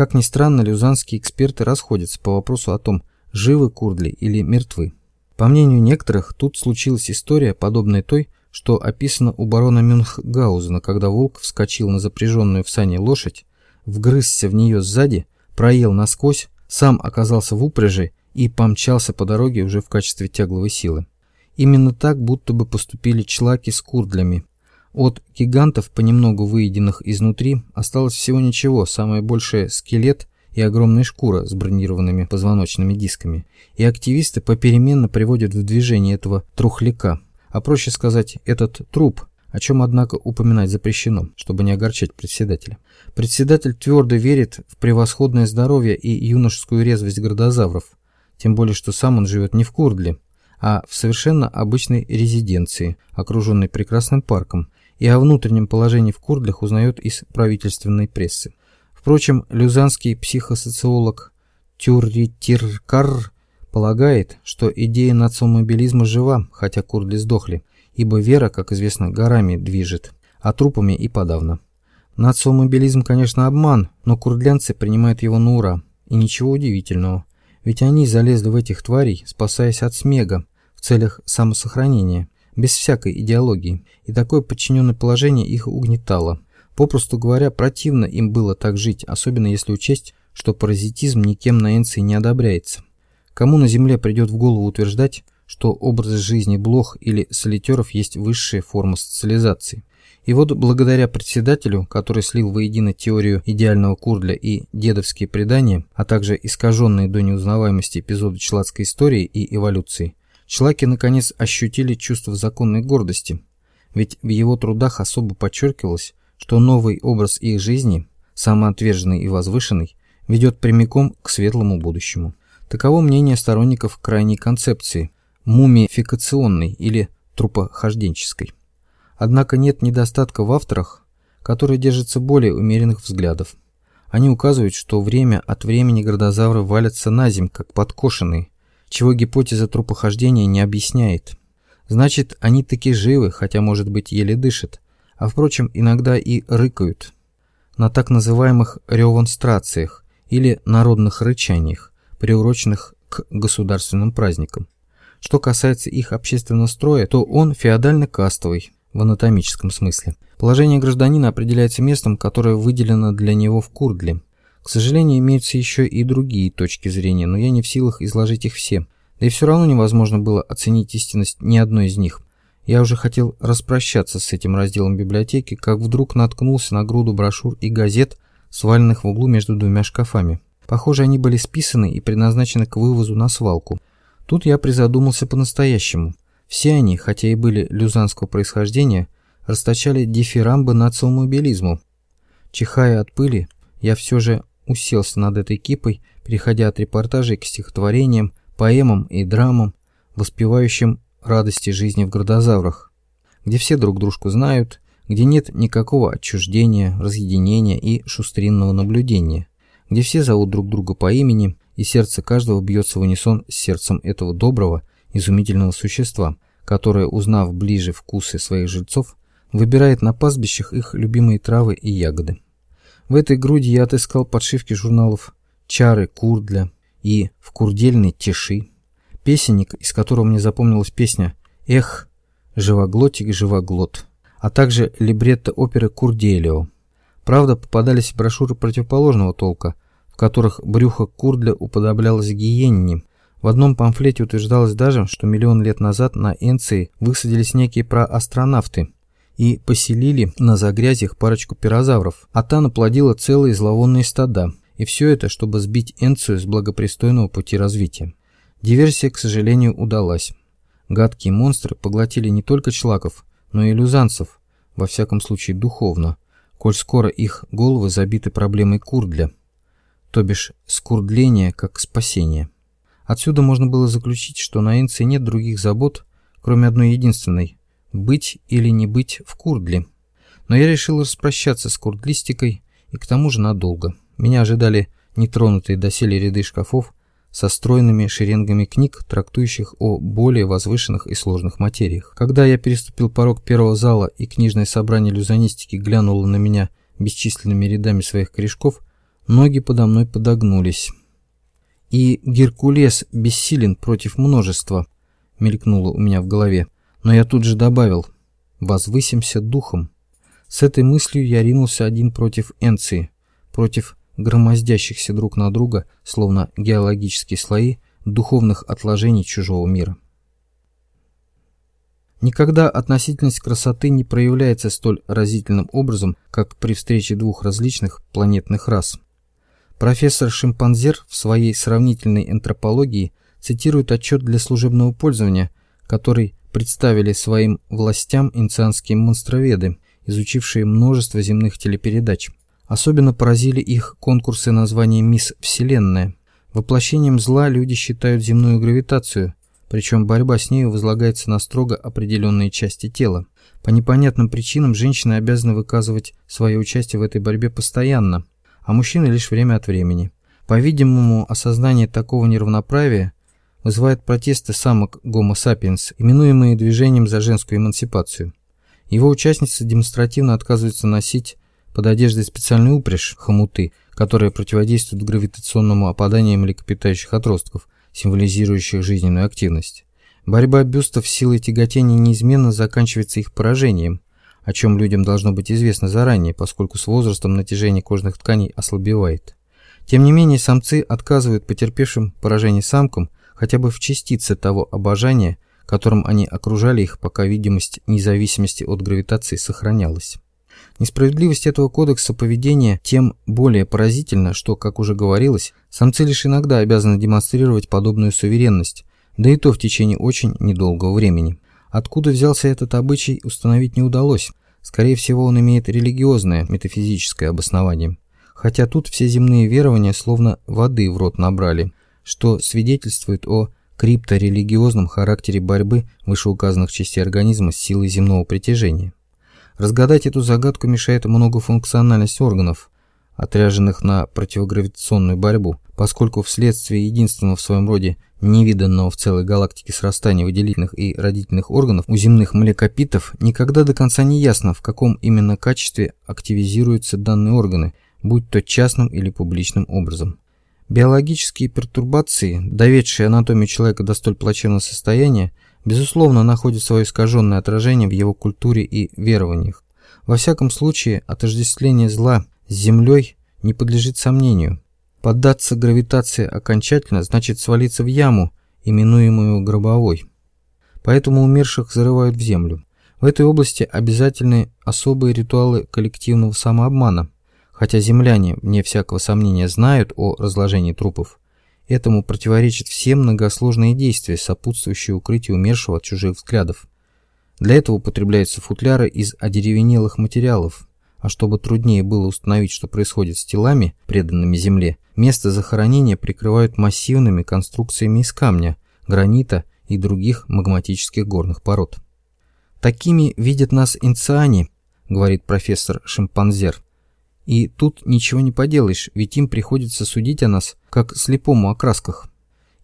Как ни странно, люзанские эксперты расходятся по вопросу о том, живы курдли или мертвы. По мнению некоторых, тут случилась история, подобная той, что описана у барона Мюнхгаузена, когда волк вскочил на запряженную в сане лошадь, вгрызся в нее сзади, проел насквозь, сам оказался в упряжи и помчался по дороге уже в качестве тягловой силы. Именно так будто бы поступили члаки с курдлями, от гигантов, понемногу выеденных изнутри, осталось всего ничего, самое большее скелет и огромная шкура с бронированными позвоночными дисками. И активисты попеременно приводят в движение этого трухляка, а проще сказать, этот труп, о чем, однако, упоминать запрещено, чтобы не огорчать председателя. Председатель твердо верит в превосходное здоровье и юношескую резвость гордозавров, тем более, что сам он живет не в Курдле, а в совершенно обычной резиденции, окруженной прекрасным парком, и о внутреннем положении в Курдлях узнает из правительственной прессы. Впрочем, люзанский психосоциолог Тюрритиркар полагает, что идея национализма жива, хотя курдли сдохли, ибо вера, как известно, горами движет, а трупами и подавно. Национализм, конечно, обман, но курдлянцы принимают его на ура, и ничего удивительного, ведь они залезли в этих тварей, спасаясь от смега, в целях самосохранения – без всякой идеологии, и такое подчиненное положение их угнетало. Попросту говоря, противно им было так жить, особенно если учесть, что паразитизм никем на Энции не одобряется. Кому на Земле придет в голову утверждать, что образ жизни блох или солитеров есть высшая форма социализации? И вот благодаря председателю, который слил воедино теорию идеального Курдля и дедовские предания, а также искаженные до неузнаваемости эпизоды чладской истории и эволюции, Члаки наконец ощутили чувство законной гордости, ведь в его трудах особо подчеркивалось, что новый образ их жизни, самоотверженный и возвышенный, ведет прямиком к светлому будущему. Таково мнение сторонников крайней концепции – мумификационной или трупохожденческой. Однако нет недостатка в авторах, которые держатся более умеренных взглядов. Они указывают, что время от времени градозавры валятся на земь, как подкошенные, чего гипотеза трупохождения не объясняет. Значит, они таки живы, хотя, может быть, еле дышат, а, впрочем, иногда и рыкают. На так называемых ревонстрациях или народных рычаниях, приуроченных к государственным праздникам. Что касается их общественного строя, то он феодально-кастовый, в анатомическом смысле. Положение гражданина определяется местом, которое выделено для него в Курдле, к сожалению, имеются еще и другие точки зрения, но я не в силах изложить их все. Да и все равно невозможно было оценить истинность ни одной из них. Я уже хотел распрощаться с этим разделом библиотеки, как вдруг наткнулся на груду брошюр и газет, сваленных в углу между двумя шкафами. Похоже, они были списаны и предназначены к вывозу на свалку. Тут я призадумался по-настоящему. Все они, хотя и были люзанского происхождения, расточали дифирамбы нациомобилизму. Чихая от пыли, я все же уселся над этой кипой, переходя от репортажей к стихотворениям, поэмам и драмам, воспевающим радости жизни в градозаврах, где все друг дружку знают, где нет никакого отчуждения, разъединения и шустринного наблюдения, где все зовут друг друга по имени, и сердце каждого бьется в унисон с сердцем этого доброго, изумительного существа, которое, узнав ближе вкусы своих жильцов, выбирает на пастбищах их любимые травы и ягоды. В этой груди я отыскал подшивки журналов «Чары Курдля» и «В курдельной тиши», песенник, из которого мне запомнилась песня «Эх, живоглотик, живоглот», а также либретто оперы Курделио. Правда, попадались брошюры противоположного толка, в которых брюхо Курдля уподоблялось гиенне. В одном памфлете утверждалось даже, что миллион лет назад на Энции высадились некие проастронавты и поселили на загрязях парочку пирозавров, а та наплодила целые зловонные стада. И все это, чтобы сбить Энцию с благопристойного пути развития. Диверсия, к сожалению, удалась. Гадкие монстры поглотили не только члаков, но и люзанцев, во всяком случае духовно, коль скоро их головы забиты проблемой курдля, то бишь скурдление как спасение. Отсюда можно было заключить, что на Инце нет других забот, кроме одной единственной – быть или не быть в курдле. Но я решил распрощаться с курдлистикой и к тому же надолго. Меня ожидали нетронутые доселе ряды шкафов, со стройными шеренгами книг, трактующих о более возвышенных и сложных материях. Когда я переступил порог первого зала и книжное собрание люзонистики глянуло на меня бесчисленными рядами своих корешков, ноги подо мной подогнулись. «И Геркулес бессилен против множества», — мелькнуло у меня в голове, но я тут же добавил «возвысимся духом». С этой мыслью я ринулся один против Энции, против громоздящихся друг на друга, словно геологические слои духовных отложений чужого мира. Никогда относительность красоты не проявляется столь разительным образом, как при встрече двух различных планетных рас. Профессор Шимпанзер в своей сравнительной антропологии цитирует отчет для служебного пользования, который представили своим властям инцианские монстроведы, изучившие множество земных телепередач. Особенно поразили их конкурсы названия «Мисс Вселенная». Воплощением зла люди считают земную гравитацию, причем борьба с нею возлагается на строго определенные части тела. По непонятным причинам женщины обязаны выказывать свое участие в этой борьбе постоянно, а мужчины лишь время от времени. По-видимому, осознание такого неравноправия вызывает протесты самок Homo sapiens, именуемые движением за женскую эмансипацию. Его участницы демонстративно отказываются носить под одеждой специальный упряжь, хомуты, которая противодействует гравитационному опаданию млекопитающих отростков, символизирующих жизненную активность. Борьба бюстов силой тяготения неизменно заканчивается их поражением, о чем людям должно быть известно заранее, поскольку с возрастом натяжение кожных тканей ослабевает. Тем не менее, самцы отказывают потерпевшим поражение самкам хотя бы в частице того обожания, которым они окружали их, пока видимость независимости от гравитации сохранялась. Несправедливость этого кодекса поведения тем более поразительна, что, как уже говорилось, самцы лишь иногда обязаны демонстрировать подобную суверенность, да и то в течение очень недолгого времени. Откуда взялся этот обычай, установить не удалось. Скорее всего, он имеет религиозное, метафизическое обоснование. Хотя тут все земные верования словно воды в рот набрали, что свидетельствует о крипторелигиозном характере борьбы вышеуказанных частей организма с силой земного притяжения. Разгадать эту загадку мешает многофункциональность органов, отряженных на противогравитационную борьбу, поскольку вследствие единственного в своем роде невиданного в целой галактике срастания выделительных и родительных органов у земных млекопитов никогда до конца не ясно, в каком именно качестве активизируются данные органы, будь то частным или публичным образом. Биологические пертурбации, доведшие анатомию человека до столь плачевного состояния, безусловно, находит свое искаженное отражение в его культуре и верованиях. Во всяком случае, отождествление зла с землей не подлежит сомнению. Поддаться гравитации окончательно значит свалиться в яму, именуемую гробовой. Поэтому умерших зарывают в землю. В этой области обязательны особые ритуалы коллективного самообмана, Хотя земляне, вне всякого сомнения, знают о разложении трупов, этому противоречат все многосложные действия, сопутствующие укрытию умершего от чужих взглядов. Для этого употребляются футляры из одеревенелых материалов, а чтобы труднее было установить, что происходит с телами, преданными земле, место захоронения прикрывают массивными конструкциями из камня, гранита и других магматических горных пород. «Такими видят нас инциане», — говорит профессор Шимпанзер. «И тут ничего не поделаешь, ведь им приходится судить о нас, как слепому о красках.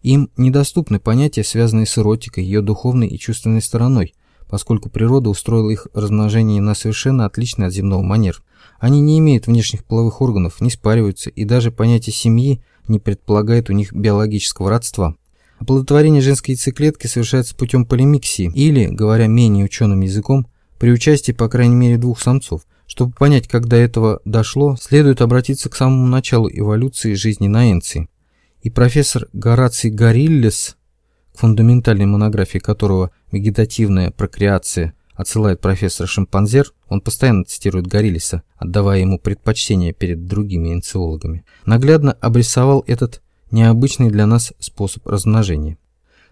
Им недоступны понятия, связанные с эротикой, ее духовной и чувственной стороной, поскольку природа устроила их размножение на совершенно отличный от земного манер. Они не имеют внешних половых органов, не спариваются, и даже понятие семьи не предполагает у них биологического родства. Оплодотворение женской яйцеклетки совершается путем полимиксии, или, говоря менее ученым языком, при участии по крайней мере двух самцов. Чтобы понять, как до этого дошло, следует обратиться к самому началу эволюции жизни на Энции. И профессор Гораций Гориллес фундаментальной монографии которого «Вегетативная прокреация» отсылает профессор Шимпанзер, он постоянно цитирует Гориллиса, отдавая ему предпочтение перед другими энциологами, наглядно обрисовал этот необычный для нас способ размножения.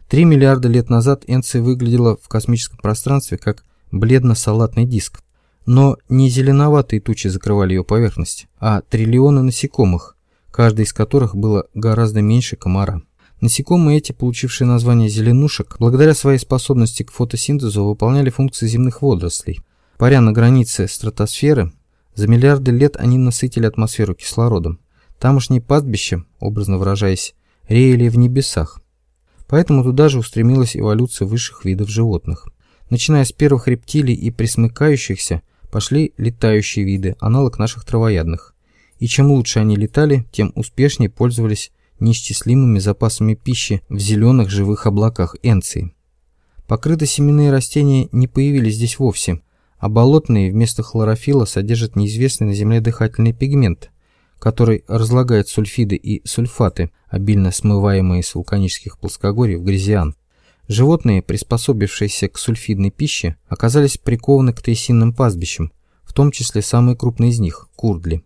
Три миллиарда лет назад Энция выглядела в космическом пространстве как бледно-салатный диск. Но не зеленоватые тучи закрывали ее поверхность, а триллионы насекомых, каждый из которых было гораздо меньше комара. Насекомые эти, получившие название зеленушек, благодаря своей способности к фотосинтезу выполняли функции земных водорослей. Паря на границе стратосферы, за миллиарды лет они насытили атмосферу кислородом. Тамошние пастбища, образно выражаясь, реяли в небесах. Поэтому туда же устремилась эволюция высших видов животных. Начиная с первых рептилий и присмыкающихся, пошли летающие виды, аналог наших травоядных. И чем лучше они летали, тем успешнее пользовались неисчислимыми запасами пищи в зеленых живых облаках энции. Покрытосеменные растения не появились здесь вовсе, а болотные вместо хлорофилла содержат неизвестный на Земле дыхательный пигмент, который разлагает сульфиды и сульфаты, обильно смываемые с вулканических плоскогорий в грязиан. Животные, приспособившиеся к сульфидной пище, оказались прикованы к трясинным пастбищам, в том числе самые крупные из них – курдли.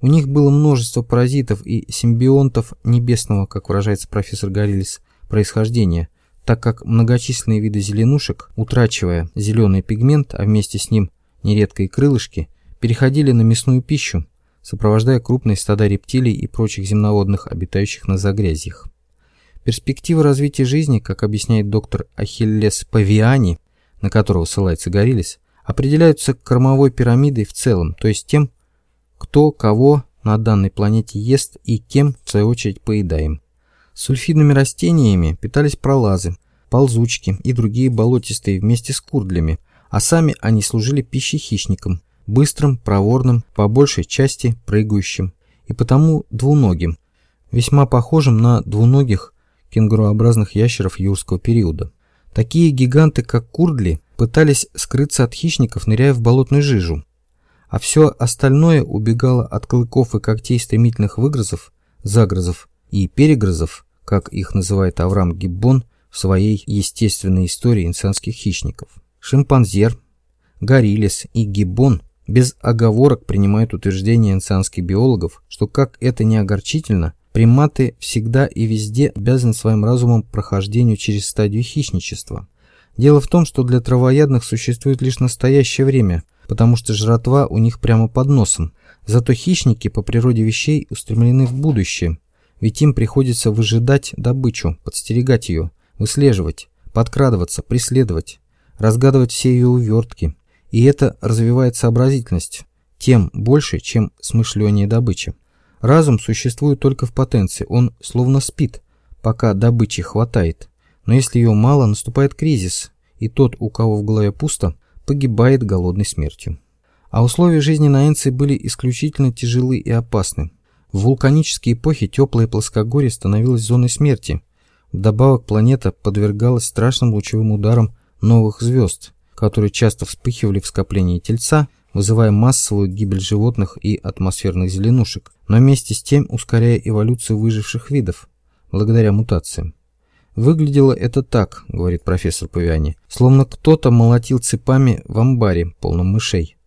У них было множество паразитов и симбионтов небесного, как выражается профессор Гориллис, происхождения, так как многочисленные виды зеленушек, утрачивая зеленый пигмент, а вместе с ним нередко и крылышки, переходили на мясную пищу, сопровождая крупные стада рептилий и прочих земноводных, обитающих на загрязьях. Перспективы развития жизни, как объясняет доктор Ахиллес Павиани, на которого ссылается Гориллис, определяются кормовой пирамидой в целом, то есть тем, кто кого на данной планете ест и кем, в свою очередь, поедаем. Сульфидными растениями питались пролазы, ползучки и другие болотистые вместе с курдлями, а сами они служили пищей хищникам, быстрым, проворным, по большей части прыгающим и потому двуногим, весьма похожим на двуногих кенгурообразных ящеров юрского периода. Такие гиганты, как курдли, пытались скрыться от хищников, ныряя в болотную жижу, а все остальное убегало от клыков и когтей стремительных выгрызов, загрызов и перегрызов, как их называет Авраам Гиббон в своей естественной истории инсанских хищников. Шимпанзер, Гориллес и Гиббон без оговорок принимают утверждение инсанских биологов, что как это не огорчительно, приматы всегда и везде обязаны своим разумом прохождению через стадию хищничества. Дело в том, что для травоядных существует лишь настоящее время – потому что жратва у них прямо под носом. Зато хищники по природе вещей устремлены в будущее, ведь им приходится выжидать добычу, подстерегать ее, выслеживать, подкрадываться, преследовать, разгадывать все ее увертки. И это развивает сообразительность, тем больше, чем смышленнее добычи. Разум существует только в потенции, он словно спит, пока добычи хватает. Но если ее мало, наступает кризис, и тот, у кого в голове пусто, погибает голодной смертью. А условия жизни на Энции были исключительно тяжелы и опасны. В вулканические эпохи теплое плоскогорье становилось зоной смерти. Вдобавок планета подвергалась страшным лучевым ударам новых звезд, которые часто вспыхивали в скоплении Тельца, вызывая массовую гибель животных и атмосферных зеленушек, но вместе с тем ускоряя эволюцию выживших видов, благодаря мутациям. Выглядело это так, говорит профессор Павиани, словно кто-то молотил цепами в амбаре, полном мышей.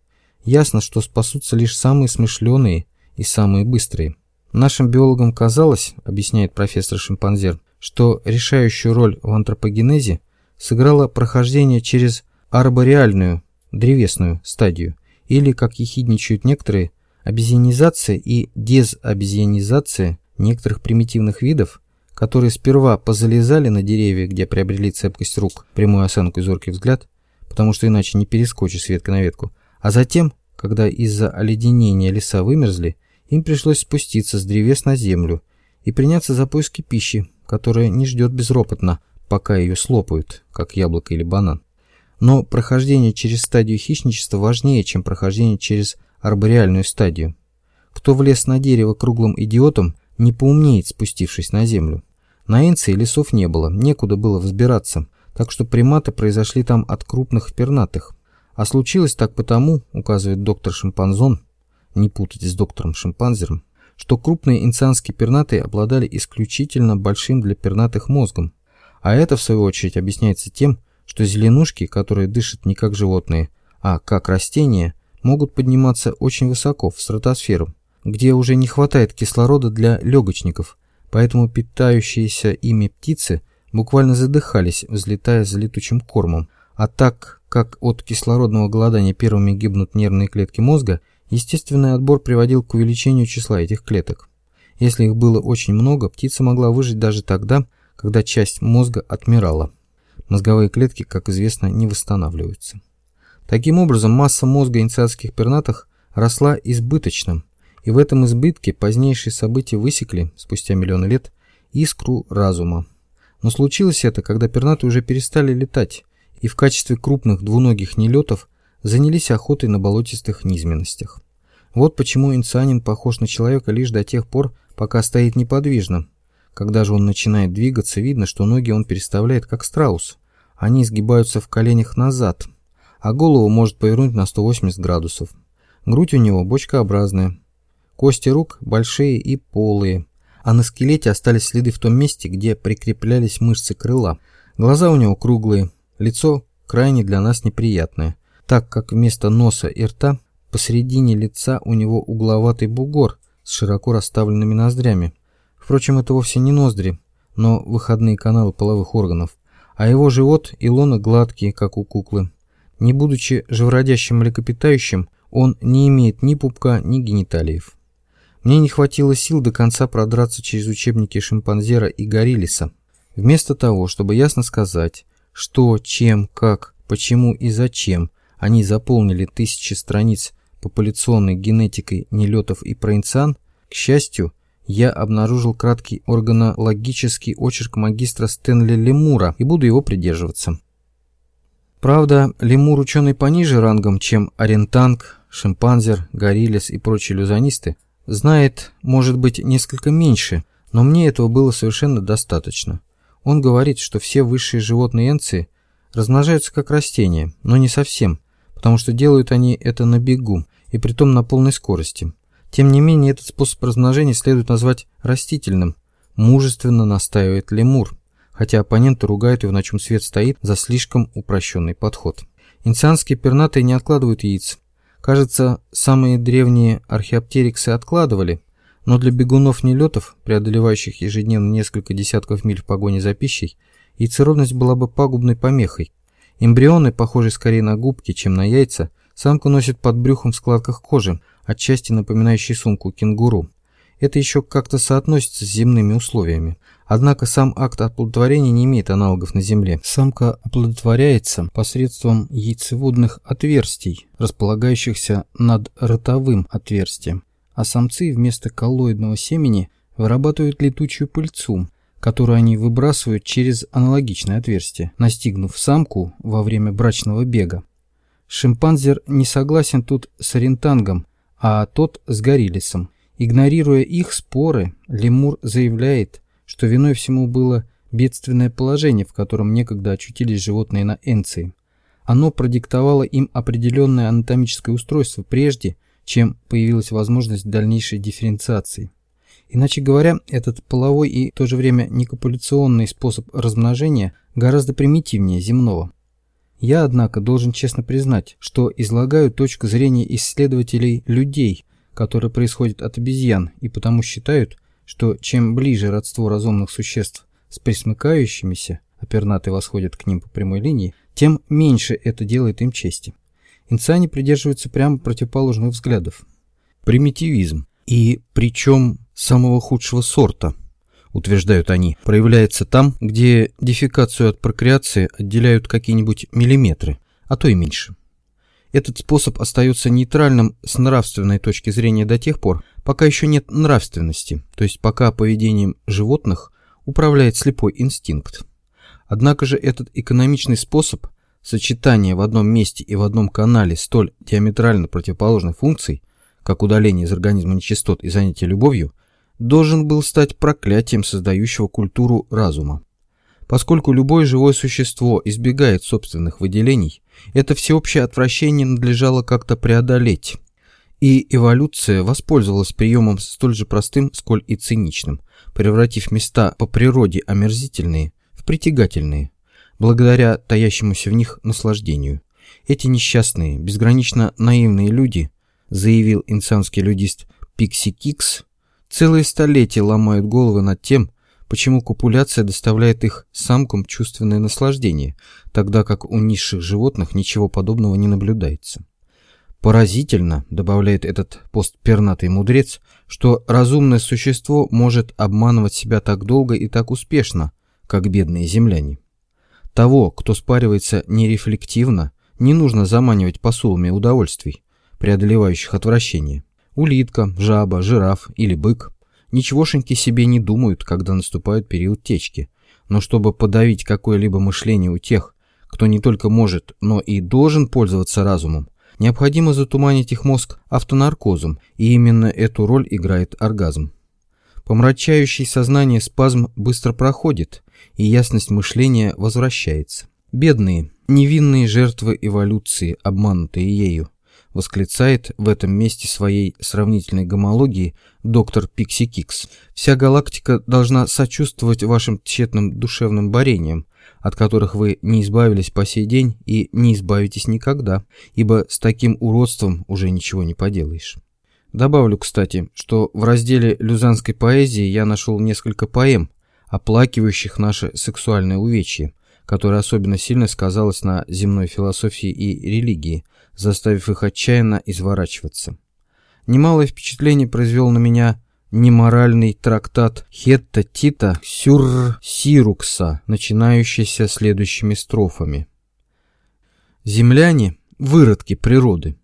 Ясно, что спасутся лишь самые смышленые и самые быстрые. Нашим биологам казалось, объясняет профессор Шимпанзер, что решающую роль в антропогенезе сыграло прохождение через арбореальную, древесную стадию, или, как ехидничают некоторые, обезьянизация и дезобезьянизация некоторых примитивных видов, которые сперва позалезали на деревья, где приобрели цепкость рук, прямую осанку и зоркий взгляд, потому что иначе не перескочишь с ветки на ветку, а затем, когда из-за оледенения леса вымерзли, им пришлось спуститься с древес на землю и приняться за поиски пищи, которая не ждет безропотно, пока ее слопают, как яблоко или банан. Но прохождение через стадию хищничества важнее, чем прохождение через арбореальную стадию. Кто влез на дерево круглым идиотом, не поумнеет, спустившись на землю. На Энции лесов не было, некуда было взбираться, так что приматы произошли там от крупных пернатых. А случилось так потому, указывает доктор Шимпанзон, не путать с доктором Шимпанзером, что крупные инцианские пернатые обладали исключительно большим для пернатых мозгом. А это, в свою очередь, объясняется тем, что зеленушки, которые дышат не как животные, а как растения, могут подниматься очень высоко, в стратосферу, где уже не хватает кислорода для легочников, поэтому питающиеся ими птицы буквально задыхались, взлетая за летучим кормом. А так как от кислородного голодания первыми гибнут нервные клетки мозга, естественный отбор приводил к увеличению числа этих клеток. Если их было очень много, птица могла выжить даже тогда, когда часть мозга отмирала. Мозговые клетки, как известно, не восстанавливаются. Таким образом, масса мозга инициатских пернатых росла избыточным, и в этом избытке позднейшие события высекли, спустя миллионы лет, искру разума. Но случилось это, когда пернатые уже перестали летать, и в качестве крупных двуногих нелетов занялись охотой на болотистых низменностях. Вот почему инсанин похож на человека лишь до тех пор, пока стоит неподвижно. Когда же он начинает двигаться, видно, что ноги он переставляет как страус. Они изгибаются в коленях назад, а голову может повернуть на 180 градусов. Грудь у него бочкообразная. Кости рук большие и полые, а на скелете остались следы в том месте, где прикреплялись мышцы крыла. Глаза у него круглые, лицо крайне для нас неприятное, так как вместо носа и рта посередине лица у него угловатый бугор с широко расставленными ноздрями. Впрочем, это вовсе не ноздри, но выходные каналы половых органов, а его живот и лона гладкие, как у куклы. Не будучи живородящим млекопитающим, он не имеет ни пупка, ни гениталиев. Мне не хватило сил до конца продраться через учебники шимпанзера и гориллиса. Вместо того, чтобы ясно сказать, что, чем, как, почему и зачем они заполнили тысячи страниц популяционной генетикой нелетов и проинциан, к счастью, я обнаружил краткий органологический очерк магистра Стэнли Лемура и буду его придерживаться. Правда, лемур ученый пониже рангом, чем орентанг, шимпанзер, гориллес и прочие люзонисты, знает, может быть, несколько меньше, но мне этого было совершенно достаточно. Он говорит, что все высшие животные энции размножаются как растения, но не совсем, потому что делают они это на бегу, и притом на полной скорости. Тем не менее, этот способ размножения следует назвать растительным, мужественно настаивает лемур, хотя оппоненты ругают его, на чем свет стоит, за слишком упрощенный подход. Инцианские пернатые не откладывают яиц. Кажется, самые древние археоптериксы откладывали, но для бегунов-нелетов, преодолевающих ежедневно несколько десятков миль в погоне за пищей, яйцеродность была бы пагубной помехой. Эмбрионы, похожие скорее на губки, чем на яйца, самка носит под брюхом в складках кожи, отчасти напоминающей сумку кенгуру. Это еще как-то соотносится с земными условиями. Однако сам акт оплодотворения не имеет аналогов на Земле. Самка оплодотворяется посредством яйцеводных отверстий, располагающихся над ротовым отверстием а самцы вместо коллоидного семени вырабатывают летучую пыльцу, которую они выбрасывают через аналогичное отверстие, настигнув самку во время брачного бега. Шимпанзер не согласен тут с орентангом, а тот с гориллисом. Игнорируя их споры, лемур заявляет, что виной всему было бедственное положение, в котором некогда очутились животные на Энции. Оно продиктовало им определенное анатомическое устройство прежде, чем появилась возможность дальнейшей дифференциации. Иначе говоря, этот половой и в то же время некопуляционный способ размножения гораздо примитивнее земного. Я, однако, должен честно признать, что излагаю точку зрения исследователей людей, которое происходит от обезьян, и потому считают, что чем ближе родство разумных существ с присмыкающимися, а пернатые восходят к ним по прямой линии, тем меньше это делает им чести. Инсане придерживаются прямо противоположных взглядов. Примитивизм, и причем самого худшего сорта, утверждают они, проявляется там, где дефекацию от прокреации отделяют какие-нибудь миллиметры, а то и меньше. Этот способ остается нейтральным с нравственной точки зрения до тех пор, пока еще нет нравственности, то есть пока поведением животных управляет слепой инстинкт. Однако же этот экономичный способ сочетания в одном месте и в одном канале столь диаметрально противоположных функций, как удаление из организма нечистот и занятие любовью, должен был стать проклятием создающего культуру разума. Поскольку любое живое существо избегает собственных выделений, это всеобщее отвращение надлежало как-то преодолеть. И эволюция воспользовалась приемом столь же простым, сколь и циничным, превратив места по природе омерзительные в притягательные, благодаря таящемуся в них наслаждению. Эти несчастные, безгранично наивные люди, заявил инсанский людист Пикси Кикс, целые столетия ломают головы над тем, почему копуляция доставляет их самкам чувственное наслаждение, тогда как у низших животных ничего подобного не наблюдается. Поразительно, добавляет этот постпернатый мудрец, что разумное существо может обманывать себя так долго и так успешно, как бедные земляне. Того, кто спаривается нерефлективно, не нужно заманивать посулами удовольствий, преодолевающих отвращение. Улитка, жаба, жираф или бык ничегошеньки себе не думают, когда наступает период течки. Но чтобы подавить какое-либо мышление у тех, кто не только может, но и должен пользоваться разумом, необходимо затуманить их мозг автонаркозом, и именно эту роль играет оргазм. Помрачающий сознание спазм быстро проходит, и ясность мышления возвращается. Бедные, невинные жертвы эволюции, обманутые ею, восклицает в этом месте своей сравнительной гомологии доктор Пикси Кикс. Вся галактика должна сочувствовать вашим тщетным душевным борениям, от которых вы не избавились по сей день и не избавитесь никогда, ибо с таким уродством уже ничего не поделаешь. Добавлю, кстати, что в разделе люзанской поэзии я нашел несколько поэм, оплакивающих наше сексуальное увечье, которое особенно сильно сказалось на земной философии и религии, заставив их отчаянно изворачиваться. Немалое впечатление произвел на меня неморальный трактат Хетта Тита Сюр Сирукса, начинающийся следующими строфами. «Земляне – выродки природы.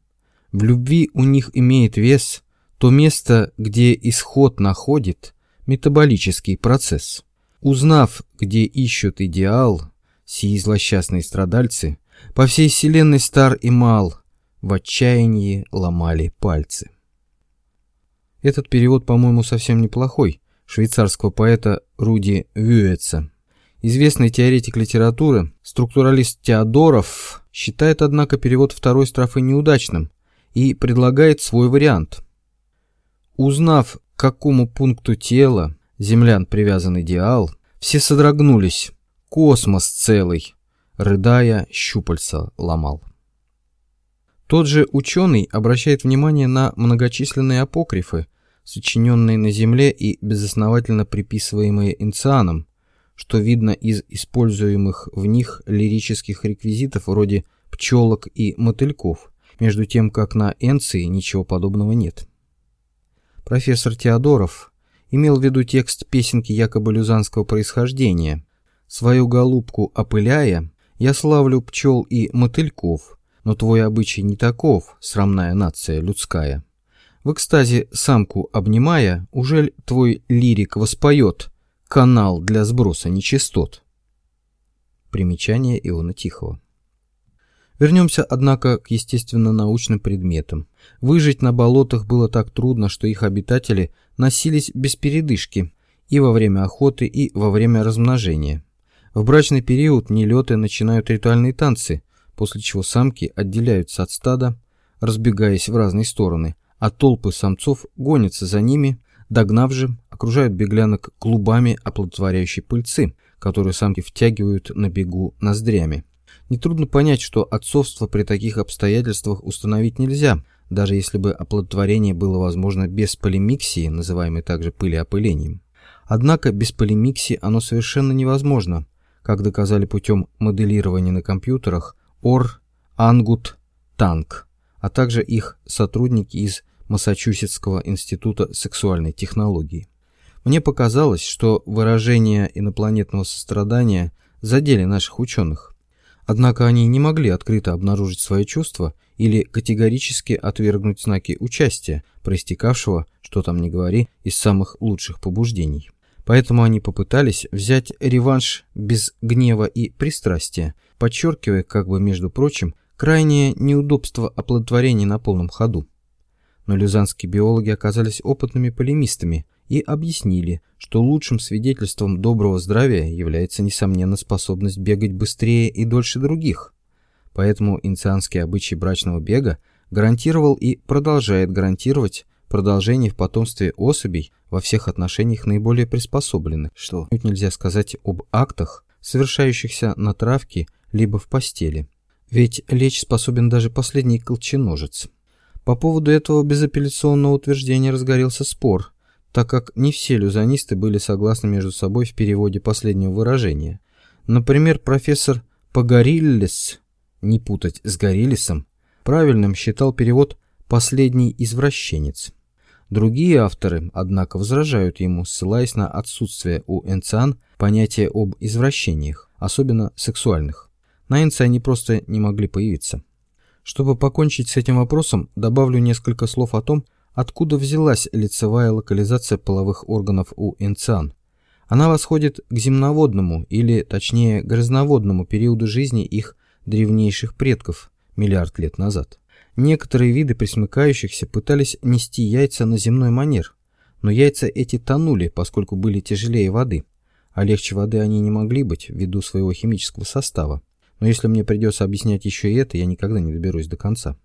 В любви у них имеет вес то место, где исход находит метаболический процесс. Узнав, где ищут идеал, сии злосчастные страдальцы, по всей вселенной стар и мал – в отчаянии ломали пальцы. Этот перевод, по-моему, совсем неплохой, швейцарского поэта Руди Вюэца. Известный теоретик литературы, структуралист Теодоров, считает, однако, перевод второй строфы неудачным и предлагает свой вариант. Узнав, к какому пункту тела землян привязан идеал, все содрогнулись, космос целый, рыдая, щупальца ломал. Тот же ученый обращает внимание на многочисленные апокрифы, сочиненные на Земле и безосновательно приписываемые Инцианом, что видно из используемых в них лирических реквизитов вроде пчелок и мотыльков, между тем как на Энции ничего подобного нет. Профессор Теодоров имел в виду текст песенки якобы люзанского происхождения. «Свою голубку опыляя, я славлю пчел и мотыльков, но твой обычай не таков, срамная нация людская. В экстазе самку обнимая, ужель твой лирик воспоет канал для сброса нечистот? Примечание Иона Тихого. Вернемся, однако, к естественно-научным предметам. Выжить на болотах было так трудно, что их обитатели носились без передышки и во время охоты, и во время размножения. В брачный период нелеты начинают ритуальные танцы, после чего самки отделяются от стада, разбегаясь в разные стороны, а толпы самцов гонятся за ними, догнав же, окружают беглянок клубами оплодотворяющей пыльцы, которую самки втягивают на бегу ноздрями. Нетрудно понять, что отцовство при таких обстоятельствах установить нельзя, даже если бы оплодотворение было возможно без полимиксии, называемой также пылеопылением. Однако без полимиксии оно совершенно невозможно, как доказали путем моделирования на компьютерах Ор, Ангут, Танк, а также их сотрудники из Массачусетского института сексуальной технологии. Мне показалось, что выражения инопланетного сострадания задели наших ученых. Однако они не могли открыто обнаружить свои чувства или категорически отвергнуть знаки участия, проистекавшего, что там ни говори, из самых лучших побуждений. Поэтому они попытались взять реванш без гнева и пристрастия, подчеркивая, как бы между прочим, крайнее неудобство оплодотворения на полном ходу. Но люзанские биологи оказались опытными полемистами и объяснили, что лучшим свидетельством доброго здравия является, несомненно, способность бегать быстрее и дольше других. Поэтому инцианский обычай брачного бега гарантировал и продолжает гарантировать продолжение в потомстве особей во всех отношениях наиболее приспособленных, что нельзя сказать об актах, совершающихся на травке либо в постели. Ведь лечь способен даже последний колченожец. По поводу этого безапелляционного утверждения разгорелся спор, так как не все люзанисты были согласны между собой в переводе последнего выражения. Например, профессор Погориллес, не путать с Гориллисом, правильным считал перевод «последний извращенец». Другие авторы, однако, возражают ему, ссылаясь на отсутствие у энциан понятия об извращениях, особенно сексуальных. На энце они просто не могли появиться. Чтобы покончить с этим вопросом, добавлю несколько слов о том, откуда взялась лицевая локализация половых органов у энциан. Она восходит к земноводному, или точнее грязноводному периоду жизни их древнейших предков миллиард лет назад. Некоторые виды пресмыкающихся пытались нести яйца на земной манер, но яйца эти тонули, поскольку были тяжелее воды, а легче воды они не могли быть ввиду своего химического состава. Но если мне придется объяснять еще и это, я никогда не доберусь до конца.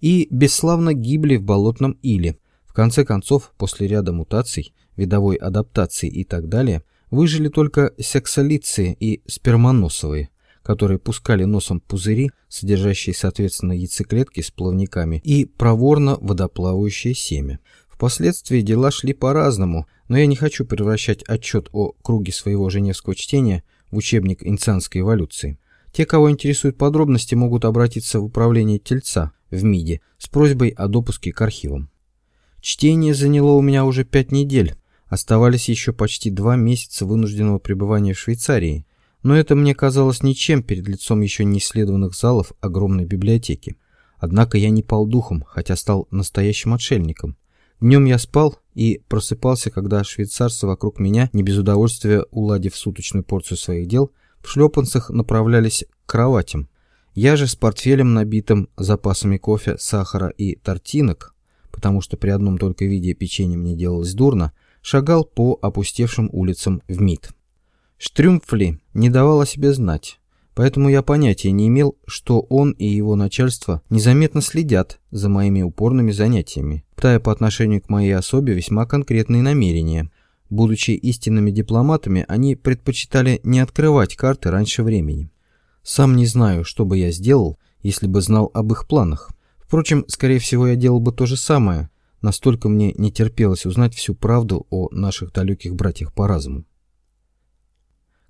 И бесславно гибли в болотном иле. В конце концов, после ряда мутаций, видовой адаптации и так далее, выжили только сексолиции и спермоносовые, которые пускали носом пузыри, содержащие, соответственно, яйцеклетки с плавниками, и проворно водоплавающее семя. Впоследствии дела шли по-разному, но я не хочу превращать отчет о круге своего женевского чтения в учебник инцианской эволюции. Те, кого интересуют подробности, могут обратиться в управление Тельца в МИДе с просьбой о допуске к архивам. Чтение заняло у меня уже пять недель. Оставались еще почти два месяца вынужденного пребывания в Швейцарии, но это мне казалось ничем перед лицом еще не исследованных залов огромной библиотеки. Однако я не пал духом, хотя стал настоящим отшельником. Днем я спал и просыпался, когда швейцарцы вокруг меня, не без удовольствия уладив суточную порцию своих дел, в шлепанцах направлялись к кроватям. Я же с портфелем, набитым запасами кофе, сахара и тортинок, потому что при одном только виде печенья мне делалось дурно, шагал по опустевшим улицам в МИД. Штрюмфли не давал о себе знать, поэтому я понятия не имел, что он и его начальство незаметно следят за моими упорными занятиями, пытая по отношению к моей особе весьма конкретные намерения. Будучи истинными дипломатами, они предпочитали не открывать карты раньше времени. Сам не знаю, что бы я сделал, если бы знал об их планах. Впрочем, скорее всего, я делал бы то же самое, настолько мне не терпелось узнать всю правду о наших далеких братьях по разуму.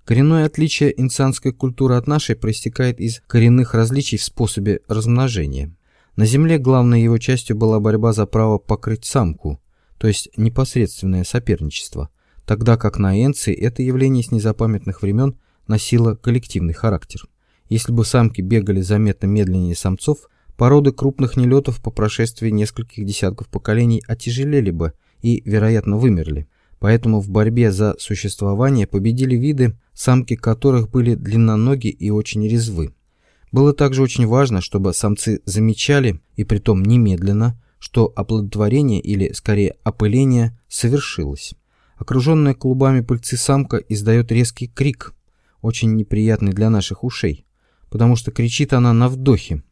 Коренное отличие инсанской культуры от нашей проистекает из коренных различий в способе размножения. На Земле главной его частью была борьба за право покрыть самку, то есть непосредственное соперничество, тогда как на Энции это явление с незапамятных времен носило коллективный характер. Если бы самки бегали заметно медленнее самцов, породы крупных нелетов по прошествии нескольких десятков поколений отяжелели бы и, вероятно, вымерли. Поэтому в борьбе за существование победили виды, самки которых были длинноногие и очень резвы. Было также очень важно, чтобы самцы замечали, и притом немедленно, что оплодотворение или, скорее, опыление совершилось. Окруженная клубами пыльцы самка издает резкий крик, очень неприятный для наших ушей, потому что кричит она на вдохе.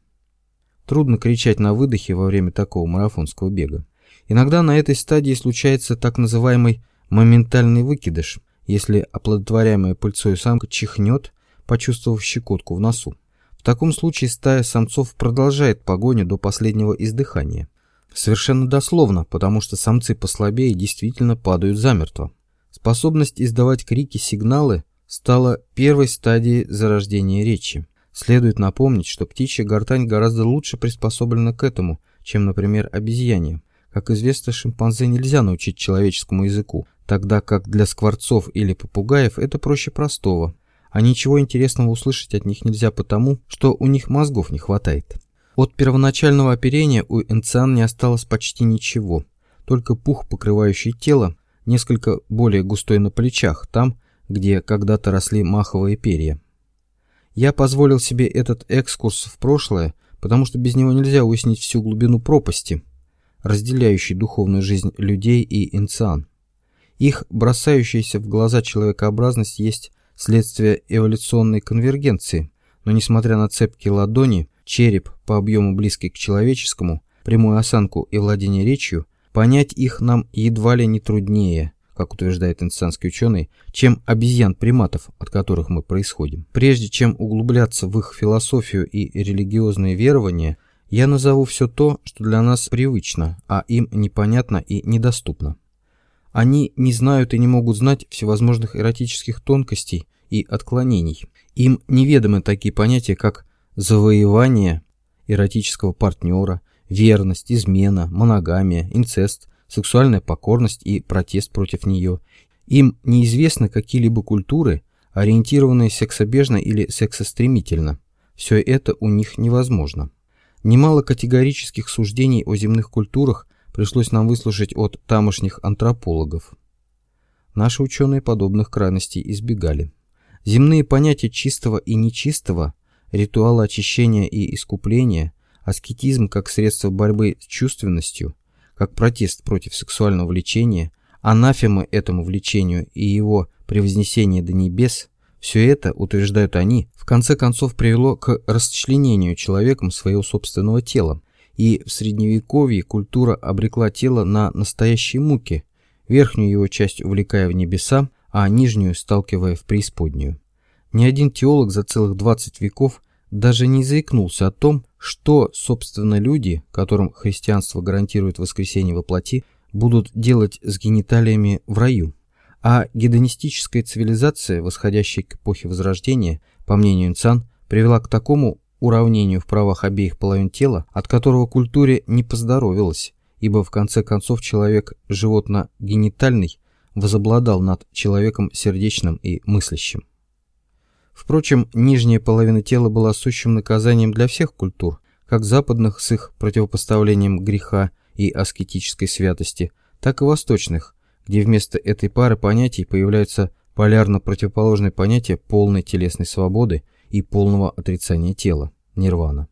Трудно кричать на выдохе во время такого марафонского бега. Иногда на этой стадии случается так называемый моментальный выкидыш, если оплодотворяемая пыльцой самка чихнет, почувствовав щекотку в носу. В таком случае стая самцов продолжает погоню до последнего издыхания. Совершенно дословно, потому что самцы послабее действительно падают замертво. Способность издавать крики-сигналы стала первой стадией зарождения речи. Следует напомнить, что птичья гортань гораздо лучше приспособлена к этому, чем, например, обезьяне. Как известно, шимпанзе нельзя научить человеческому языку, тогда как для скворцов или попугаев это проще простого. А ничего интересного услышать от них нельзя потому, что у них мозгов не хватает. От первоначального оперения у энциан не осталось почти ничего, только пух, покрывающий тело, несколько более густой на плечах, там, где когда-то росли маховые перья. Я позволил себе этот экскурс в прошлое, потому что без него нельзя уяснить всю глубину пропасти, разделяющей духовную жизнь людей и инциан. Их бросающаяся в глаза человекообразность есть следствие эволюционной конвергенции, но несмотря на цепкие ладони, череп по объему близкий к человеческому, прямую осанку и владение речью, понять их нам едва ли не труднее, как утверждает инстанский ученый, чем обезьян-приматов, от которых мы происходим. Прежде чем углубляться в их философию и религиозные верования, я назову все то, что для нас привычно, а им непонятно и недоступно. Они не знают и не могут знать всевозможных эротических тонкостей и отклонений. Им неведомы такие понятия, как завоевание эротического партнера, верность, измена, моногамия, инцест – сексуальная покорность и протест против нее. Им неизвестны какие-либо культуры, ориентированные сексобежно или сексостремительно. Все это у них невозможно. Немало категорических суждений о земных культурах пришлось нам выслушать от тамошних антропологов. Наши ученые подобных крайностей избегали. Земные понятия чистого и нечистого, ритуалы очищения и искупления, аскетизм как средство борьбы с чувственностью – как протест против сексуального влечения, анафемы этому влечению и его превознесение до небес, все это, утверждают они, в конце концов привело к расчленению человеком своего собственного тела, и в средневековье культура обрекла тело на настоящие муки, верхнюю его часть увлекая в небеса, а нижнюю сталкивая в преисподнюю. Ни один теолог за целых 20 веков даже не заикнулся о том, что, собственно, люди, которым христианство гарантирует воскресение во плоти, будут делать с гениталиями в раю. А гедонистическая цивилизация, восходящая к эпохе Возрождения, по мнению Инцан, привела к такому уравнению в правах обеих половин тела, от которого культуре не поздоровилось, ибо в конце концов человек животно-генитальный возобладал над человеком сердечным и мыслящим. Впрочем, нижняя половина тела была сущим наказанием для всех культур, как западных с их противопоставлением греха и аскетической святости, так и восточных, где вместо этой пары понятий появляются полярно противоположные понятия полной телесной свободы и полного отрицания тела, нирвана.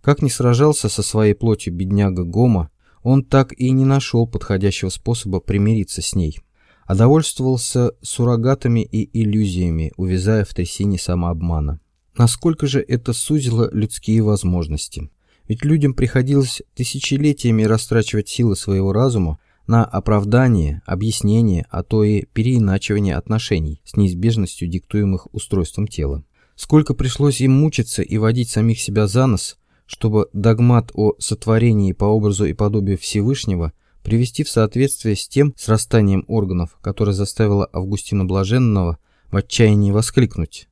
Как ни сражался со своей плотью бедняга Гома, он так и не нашел подходящего способа примириться с ней а довольствовался суррогатами и иллюзиями, увязая в трясине самообмана. Насколько же это сузило людские возможности? Ведь людям приходилось тысячелетиями растрачивать силы своего разума на оправдание, объяснение, а то и переиначивание отношений с неизбежностью диктуемых устройством тела. Сколько пришлось им мучиться и водить самих себя за нос, чтобы догмат о сотворении по образу и подобию Всевышнего привести в соответствие с тем срастанием органов, которое заставило Августина Блаженного в отчаянии воскликнуть.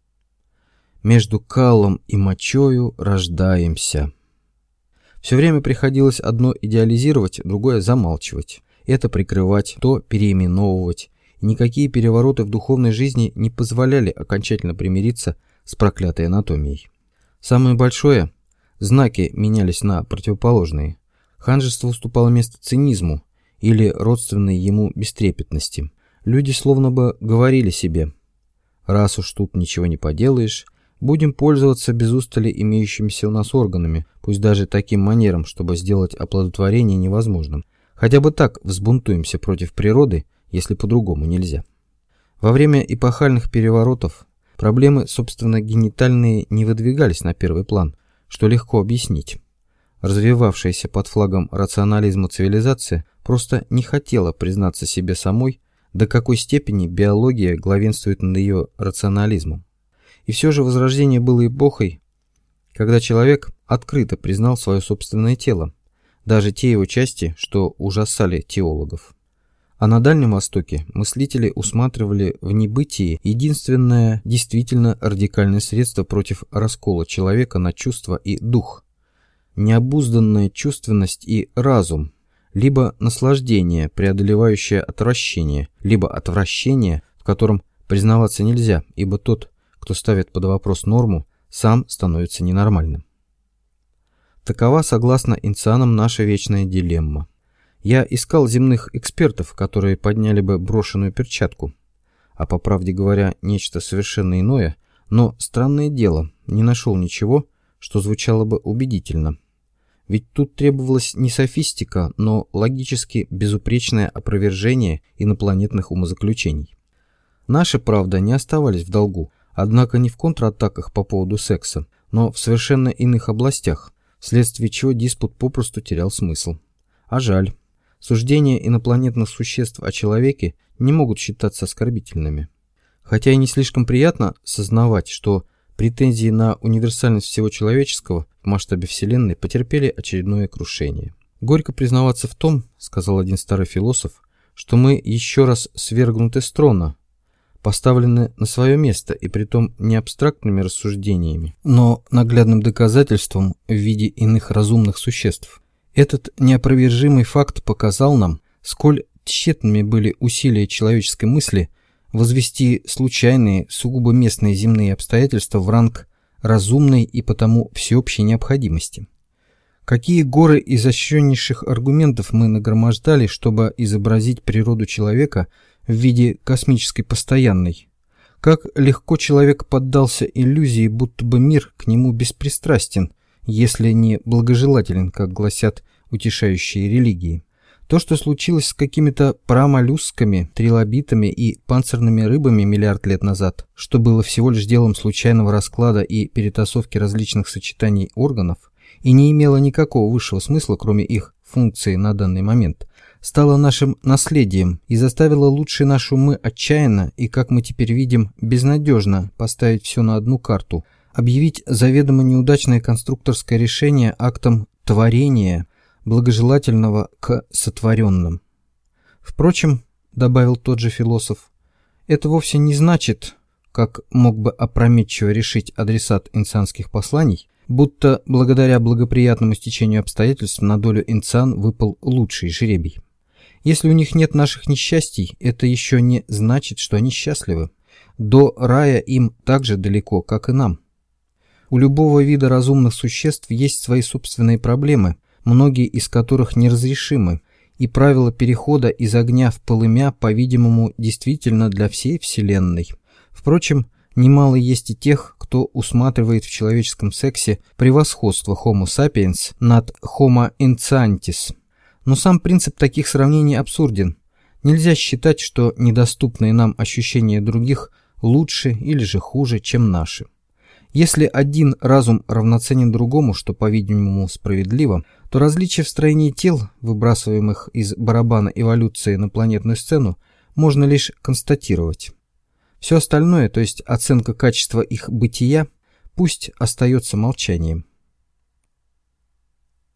«Между калом и мочою рождаемся». Все время приходилось одно идеализировать, другое замалчивать, это прикрывать, то переименовывать, никакие перевороты в духовной жизни не позволяли окончательно примириться с проклятой анатомией. Самое большое – знаки менялись на противоположные. Ханжество уступало место цинизму или родственной ему бестрепетности. Люди словно бы говорили себе, раз уж тут ничего не поделаешь, будем пользоваться без устали имеющимися у нас органами, пусть даже таким манером, чтобы сделать оплодотворение невозможным. Хотя бы так взбунтуемся против природы, если по-другому нельзя. Во время эпохальных переворотов проблемы, собственно, генитальные не выдвигались на первый план, что легко объяснить развивавшаяся под флагом рационализма цивилизация просто не хотела признаться себе самой, до какой степени биология главенствует над ее рационализмом. И все же Возрождение было эпохой, когда человек открыто признал свое собственное тело, даже те его части, что ужасали теологов. А на Дальнем Востоке мыслители усматривали в небытии единственное действительно радикальное средство против раскола человека на чувство и дух. Необузданная чувственность и разум, либо наслаждение, преодолевающее отвращение, либо отвращение, в котором признаваться нельзя, ибо тот, кто ставит под вопрос норму, сам становится ненормальным. Такова, согласно инцианам, наша вечная дилемма. Я искал земных экспертов, которые подняли бы брошенную перчатку. А по правде говоря, нечто совершенно иное, но странное дело, не нашел ничего, что звучало бы убедительно. Ведь тут требовалась не софистика, но логически безупречное опровержение инопланетных умозаключений. Наши, правда, не оставались в долгу, однако не в контратаках по поводу секса, но в совершенно иных областях, вследствие чего диспут попросту терял смысл. А жаль. Суждения инопланетных существ о человеке не могут считаться оскорбительными. Хотя и не слишком приятно сознавать, что претензии на универсальность всего человеческого в масштабе Вселенной потерпели очередное крушение. Горько признаваться в том, сказал один старый философ, что мы еще раз свергнуты с трона, поставлены на свое место и притом не абстрактными рассуждениями, но наглядным доказательством в виде иных разумных существ. Этот неопровержимый факт показал нам, сколь тщетными были усилия человеческой мысли возвести случайные, сугубо местные земные обстоятельства в ранг разумной и потому всеобщей необходимости. Какие горы изощреннейших аргументов мы нагромождали, чтобы изобразить природу человека в виде космической постоянной. Как легко человек поддался иллюзии, будто бы мир к нему беспристрастен, если не благожелателен, как гласят утешающие религии. То, что случилось с какими-то прамоллюсками, трилобитами и панцирными рыбами миллиард лет назад, что было всего лишь делом случайного расклада и перетасовки различных сочетаний органов, и не имело никакого высшего смысла, кроме их функции на данный момент, стало нашим наследием и заставило лучшие наши умы отчаянно и, как мы теперь видим, безнадежно поставить все на одну карту – объявить заведомо неудачное конструкторское решение актом творения, благожелательного к сотворенным. Впрочем, добавил тот же философ, это вовсе не значит, как мог бы опрометчиво решить адресат инсанских посланий, будто благодаря благоприятному стечению обстоятельств на долю инсан выпал лучший жребий. Если у них нет наших несчастий, это еще не значит, что они счастливы. До рая им так же далеко, как и нам. У любого вида разумных существ есть свои собственные проблемы, многие из которых неразрешимы, и правила перехода из огня в полымя, по-видимому, действительно для всей Вселенной. Впрочем, немало есть и тех, кто усматривает в человеческом сексе превосходство Homo sapiens над Homo inciantis. Но сам принцип таких сравнений абсурден. Нельзя считать, что недоступные нам ощущения других лучше или же хуже, чем наши. Если один разум равноценен другому, что, по-видимому, справедливо, то различия в строении тел, выбрасываемых из барабана эволюции на планетную сцену, можно лишь констатировать. Все остальное, то есть оценка качества их бытия, пусть остается молчанием.